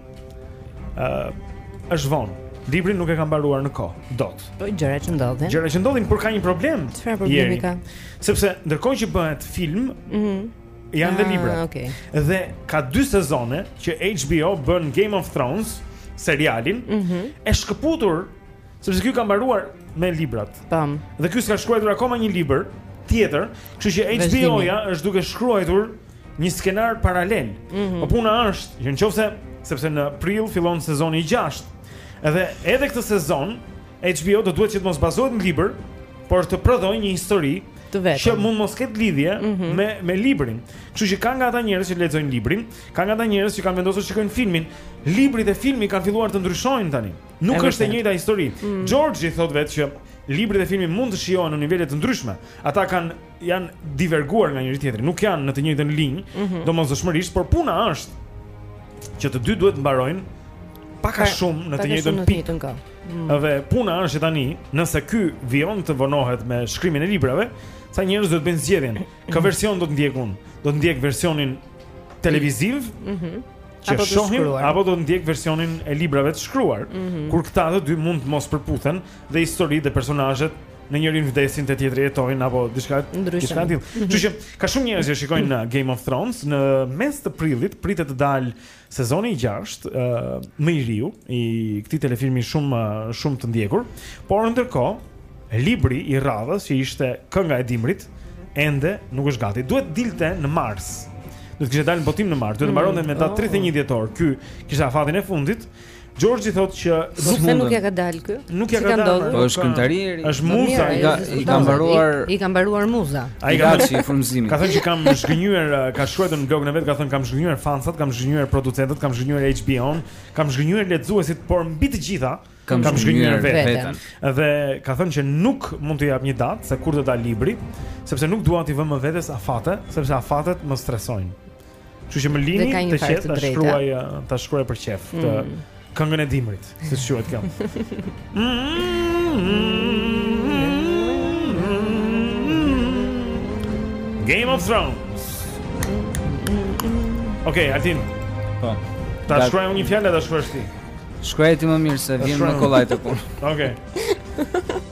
ë uh, është vonë. Librin nuk e ka mbaruar në kohë, dot. Po gjëra që ndodhin. Gjëra që ndodhin, por ka një problem. Çfarë problemi ka? Sepse ndërkohë që bëhet film, mhm. Mm Janë dhe ah, libra. Ah, okay. Dhe ka dy sezone që HBO bën Game of Thrones serialin, mm -hmm. e shkëputur sepse ky ka mbaruar me librat. Tam. Dhe ky s'ka shkruajtur akoma një libër tjetër, kështu që HBO-ja është duke shkruajtur një skenar paralel. Mm -hmm. Po puna është, që në qoftë se sepse në prill fillon sezoni i 6. Edhe edhe këtë sezon HBO do duhet që të mos bazohet në libër, por të prodhojë një histori të vetën. Që mund mos ketë lidhje mm -hmm. me me librin. Kështu që ka nga ata njerëz që lexojnë librin, ka nga ata njerëz që kanë vendosur të shikojnë filmin. Libri dhe filmi kanë filluar të ndryshojnë tani. Nuk e është e njëjta histori. Mm -hmm. George thotë vetë që libri dhe filmi mund të shijohen në nivele të ndryshme. Ata kanë janë diverguar nga njëri tjetri, nuk janë në të njëjtën linjë, mm -hmm. domosdoshmërisht, por puna është që të dy duhet të mbarojnë pak a shumë në të njëjtën pikë. Mm. Dhe puna është tani, nëse ky vijon të vonohet me shkrimin e librave, sa njerëz do të bëjnë zgjedhjen. Kë mm. version do të ndjek unë? Do të ndjek versionin televiziv? Mhm. Mm që apo shohim apo do të ndjek versionin e librave të shkruar, mm -hmm. kur këta të dy mund të mos përputhen dhe historitë dhe personazhet në njërin vdesin te tjetri jetojnë apo diçka diçka e tillë. Mhm. Kështu që ka shumë njerëz që shikojnë në uh, Game of Thrones në mes të prillit, pritet të dalë Sezoni i gjashtë, ë më i riu i këtij telefilmi shumë shumë të ndjekur, por ndërkohë libri i radhës që ishte Kënga e Dimrit ende nuk është gati. Duhet të dilte në mars. Duhet të kishte dalë në botim në mars, duhet të mm. mbaronte me datë 31 mm. dhjetor. Ky kishte afatin e fundit. George-i thotë që po nuk mund. Nuk ja ka dalë ky. Nuk ja ka dalë. Po është këngëtari. Është muza, i ka i ka mbaruar. I ka mbaruar muza. Ai ka thënë si frymëzimi. Ka thënë që kam zhgënjyer, ka shkruar në blogun e vet, ka thënë kam zhgënjyer fansat, kam zhgënjyer producentët, kam zhgënjyer HBO-n, kam zhgënjyer lexuesit, por mbi të gjitha kam zhgënjyer veten. Dhe ka thënë që nuk mund të jap një datë se kur do të dalë libri, sepse nuk dua t'i vë më vetes afate, sepse afatet më stresojnë. Kështu që më lini të qetë ta shkruaj ta shkruaj për qef këtë mm. këngën e dimrit, siç quhet kjo. Game of Thrones. Okej, okay, Altin. Po. Ta shkruaj unë një fjalë ta shkruash ti. Shkruaj ti më mirë se vjen më kollaj të punë. Okej.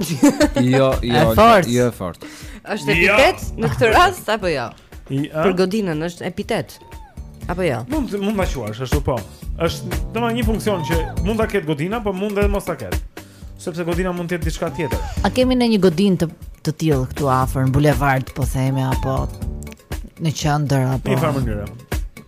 Jo, jo, jo e fort. Është jo. epitet në këtë rast apo jo? Për godinën është epitet. Apo jo? Mund mund ta quash ashtu po. Është domethënë një funksion që mund ta ketë godina, por mund edhe mos ta ketë. Sepse godina mund të jetë diçka tjetër. A kemi ne një godinë të të tillë këtu afër në bulevard, po themi apo në qendër apo? Në njëfarë mënyre.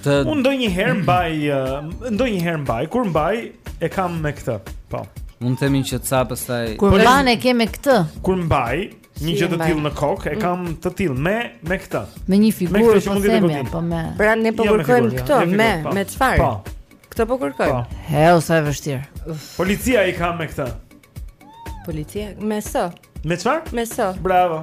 Të... Unë ndonjëherë mbaj Ndonjëherë mbaj Kur mbaj e kam me këtë Po Mund të themi që ca pastaj Kur po, mbaj e ke me këtë Kur mbaj Një gjë të tillë në kokë, e mm. kam të tillë me me këtë. Me një figurë që po mund të themi, po me. Pra ne po kërkojmë këtë me po. me çfarë? Po. Këtë po kërkojmë. Po. Heu, sa e vështirë. Policia i ka me këtë. Policia me s. Me çfarë? Me s. Bravo.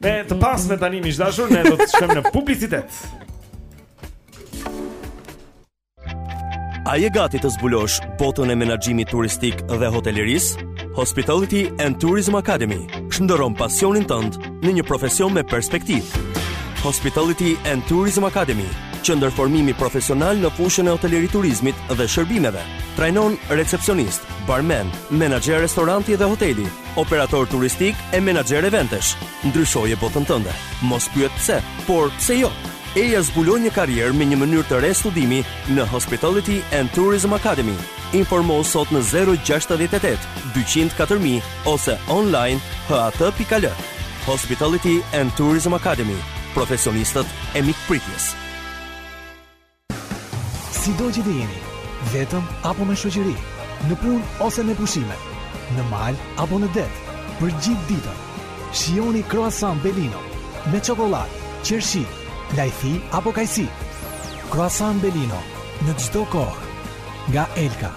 Me të pasme tani miq të dashur, ne do të shkojmë në publicitet. A je gati të zbulosh botën e menaxhimit turistik dhe hotelerisë? Hospitality and Tourism Academy shndërron pasionin tënd në një profesion me perspektivë. Hospitality and Tourism Academy, qendër formimi profesional në fushën e hoteleri turizmit dhe shërbimeve. Trajnon recepcionist, barmen, menaxher restoranti dhe hoteli, operator turistik e menaxher eventesh. Ndryshoje botën tënde. Mos pyet pse, por pse jo? Eja zbulo një karrierë me një mënyrë të re studimi në Hospitality and Tourism Academy. Informo sot në 068 204.000 ose online hat.al. Hospitality and Tourism Academy, profesionistët e mikpritjes. Sido që të jeni, vetëm apo me shoqëri, në punë ose me pushime, në mal apo në det, për gjithë ditën, shijoni Croissant Belino me çokollatë, qershi, lajthi apo kajsi. Croissant Belino në çdo kohë nga Elka.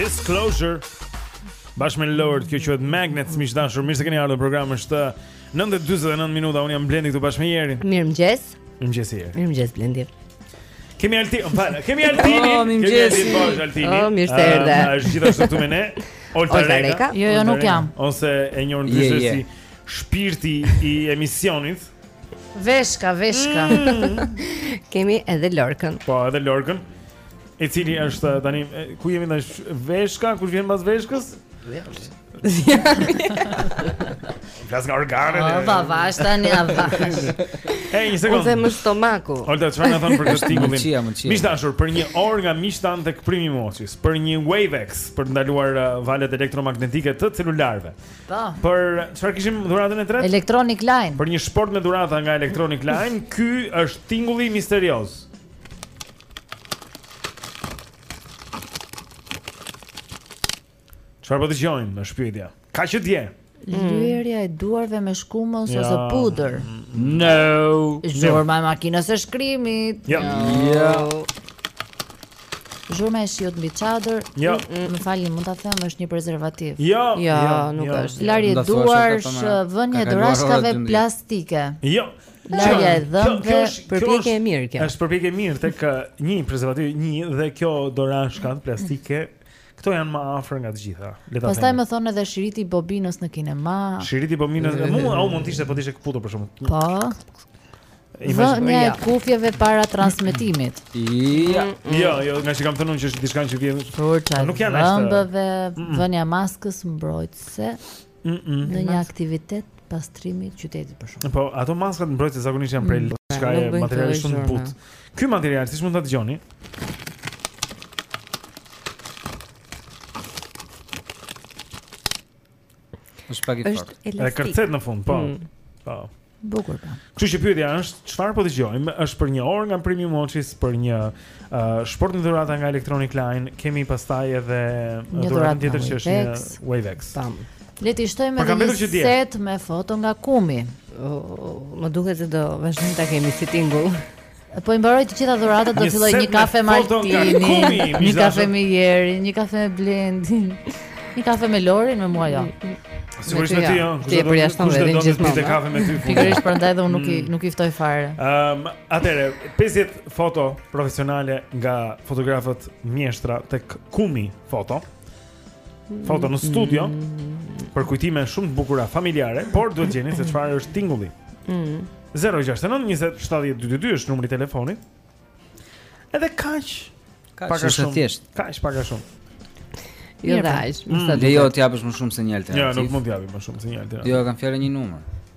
Disclosure Bashkë me Lord, kjo quhet Magnets, miq të dashur, mirë se keni ardhur në program është 9.29 minuta, unë jam Blendi këtu bashkë me Jerin Mirëmëngjes Mirëmëngjes Jeri. Mirëmëngjes Blendi. Kemi Altin, më fal. Kemi Altin. Oh, kemi Altin bash Altin. Oh, mirë se erdhe. Ah, është gjithashtu këtu me ne. Olta Reka. Jo, jo nuk jam. Ose e njohur ndryshe si shpirti i emisionit. Veshka, veshka. Mm. kemi edhe Lorkën. Po, edhe Lorkën. E cili është tani ku jemi tash? Veshka, kush vjen pas Veshkës? Flas nga organet. Po, po, vash tani, a vash. Ej, një sekondë. Ose më stomaku. Olta, çfarë na thon për këtë tingullin? Mçi, mçi. Miq të dashur, për një orë nga mishtan tek primi moçis, për një Wavex për të ndaluar uh, valët elektromagnetike të celularëve. Po. Për çfarë kishim dhuratën e tretë? Electronic Line. Për një shportë me dhurata nga Electronic Line, ky është tingulli misterioz. Çfarë po dëgjojmë është pyetja? Ka që dje. Lyerja e duarve me shkumës jo. ose pudër. Jo. Zhurma e makinës së shkrimit. Jo. Jo. Zhurma e shiut mbi çadër. Jo. Më falni, mund ta them, është një prezervativ. Jo. Jo, nuk është. Larje duarsh, vënie e dorashkave plastike. Jo. Larja e dhëmbëve, përpjekje e mirë kjo. Është përpjekje e mirë tek një prezervativ, një dhe kjo dorashka plastike Këto janë më afër nga të gjitha. Le ta Pastaj më thotë edhe shiriti i bobinës në kinema. Shiriti i bobinës, ai mund të ishte po të ishte këputur për shkakun. Po. Vënia e kufjeve para transmetimit. Jo, jo, jo, nga që kam thënë unë që është diçka që vjen. Po nuk janë ashtu. dhëmbëve, vënia e maskës mbrojtëse. Mm -mm. Në një aktivitet pastrimi të qytetit për shkak. Po, ato maskat mbrojtëse zakonisht janë prej mm, diçka materiali shumë të butë. Ky material siç mund ta dëgjoni. Është pak i fortë. Është elastik. E kërcet në fund, po. Mm. Po. Bukur po. Kështu që pyetja është, çfarë po dëgjojmë? Është për një orë nga Premium Watches për një uh, shportë me dhurata nga Electronic Line. Kemi pastaj edhe një dhuratë tjetër që është një Wavex. Tam. Le të shtojmë edhe një set me foto nga Kumi. Uh, më duket se do vazhdojmë ta kemi si tingull. Po i mbaroj të gjitha dhuratat do filloj një kafe me Altinin, një kafe me Jerin, një kafe me Blendin, një kafe me Lorin me mua jo. Sigurisht me ty jo. Ti e përjashton veten gjithmonë. Ti kafe me ty. Pikërisht prandaj dhe unë nuk i mm. nuk i ftoj fare. Ëm, ehm, atëherë 50 foto profesionale nga fotografët mjeshtra tek Kumi Foto. foto në studio mm. për kujtime shumë të bukura familjare, por duhet të gjeni se çfarë është tingulli. Mm. 069 20 70 222 është numri i telefonit. Edhe kaq. Kaq është shumë thjesht. Kaq pak a shumë. Jo daj, më sa. Mm. Jo, të japësh më shumë se një alternativë. Jo, nuk mund të japim më shumë se një alternativë. Jo, kam fjalën një numër.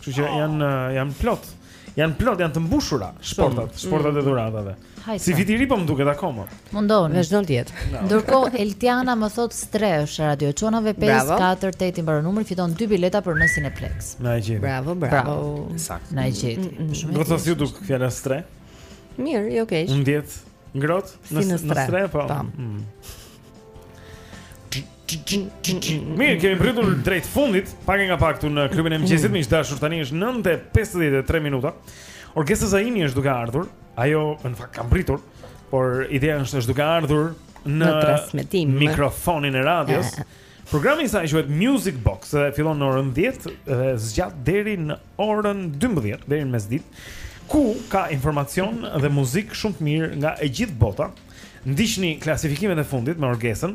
Kështu që janë janë plot. Janë plot, janë të mbushura sportat, mm. sportat e mm. dhuratave. Si viti i ri po më duket akoma. Mundon. Vazhdon të jetë. Ndërkohë Eltiana më thotë strehë Radio Zonave 548 i mbaron numri fiton dy bileta për në Cineplex. Na e gjeti. Bravo, bravo. Saktë. Na e gjeti. Mm, Shumë. Do të thosë ju duk fjala strehë. Mirë, jo keq. Mund të jetë ngrohtë në strehë, po. Tam. Mirë, kemi mbërritur drejt fundit, pak nga pak këtu në klubin e mëngjesit, miq të dashur, tani është 9:53 minuta. Orgesa Zaimi është duke ardhur. Ajo në fakt ka mbërritur, por ideja është është duke ardhur në, në transmetim në mikrofonin e radios. Programi i saj quhet Music Box, dhe fillon në orën 10 dhe zgjat deri në orën 12, deri në mesditë, ku ka informacion dhe muzikë shumë të mirë nga e gjithë bota. Ndiqni klasifikimet e fundit me Orgesën.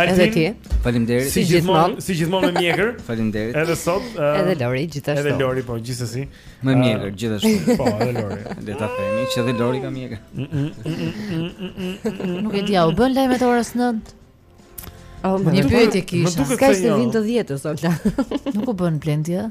Edhe ti. Faleminderit. Si gjithmonë, si gjithmonë me mjekër. Faleminderit. Edhe sot. Uh, edhe Lori gjithashtu. Edhe Lori po gjithsesi. Me mjekër gjithashtu. Po, edhe Lori. Le ta themi që edhe Lori ka mjekër. Nuk e di, u bënë lajmet e orës 9. Oh, një pyetje kisha. Ka të vinë të 10 sot. Nuk u bën blendje.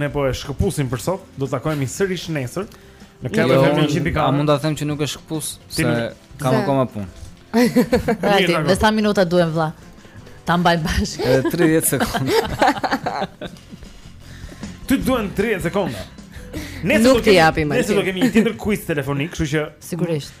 Ne po e shkëputim për sot, do të takohemi sërish nesër në Club jo, FM 104. A mund ta them që nuk e shkëpus se kam akoma punë. Ati, dhe sa minuta duhen vlla? Ta mbaj bashkë. Edhe 30 sekonda. T'u duhen 30 sekonda. Nesër nuk t'i japim. Nesër do kemi një tjetër quiz telefonik, kështu që sigurisht.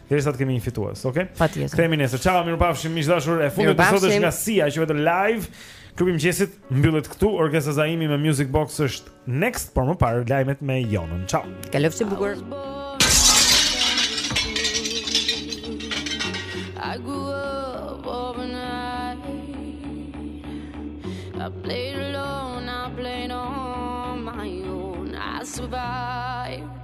Derisa të kemi një fitues, okay? Patjetër. Themi nesër, çao, mirupafshim, miq të dashur, e fundit për sot është nga Sia, që vetë live Klubi i Mëngjesit mbyllet këtu, Orkesta Zaimi me Music Box është next, por më parë lajmet me Jonën. Çao. Kalofshit bukur. I grew up overnight I played alone, I played on my own I survived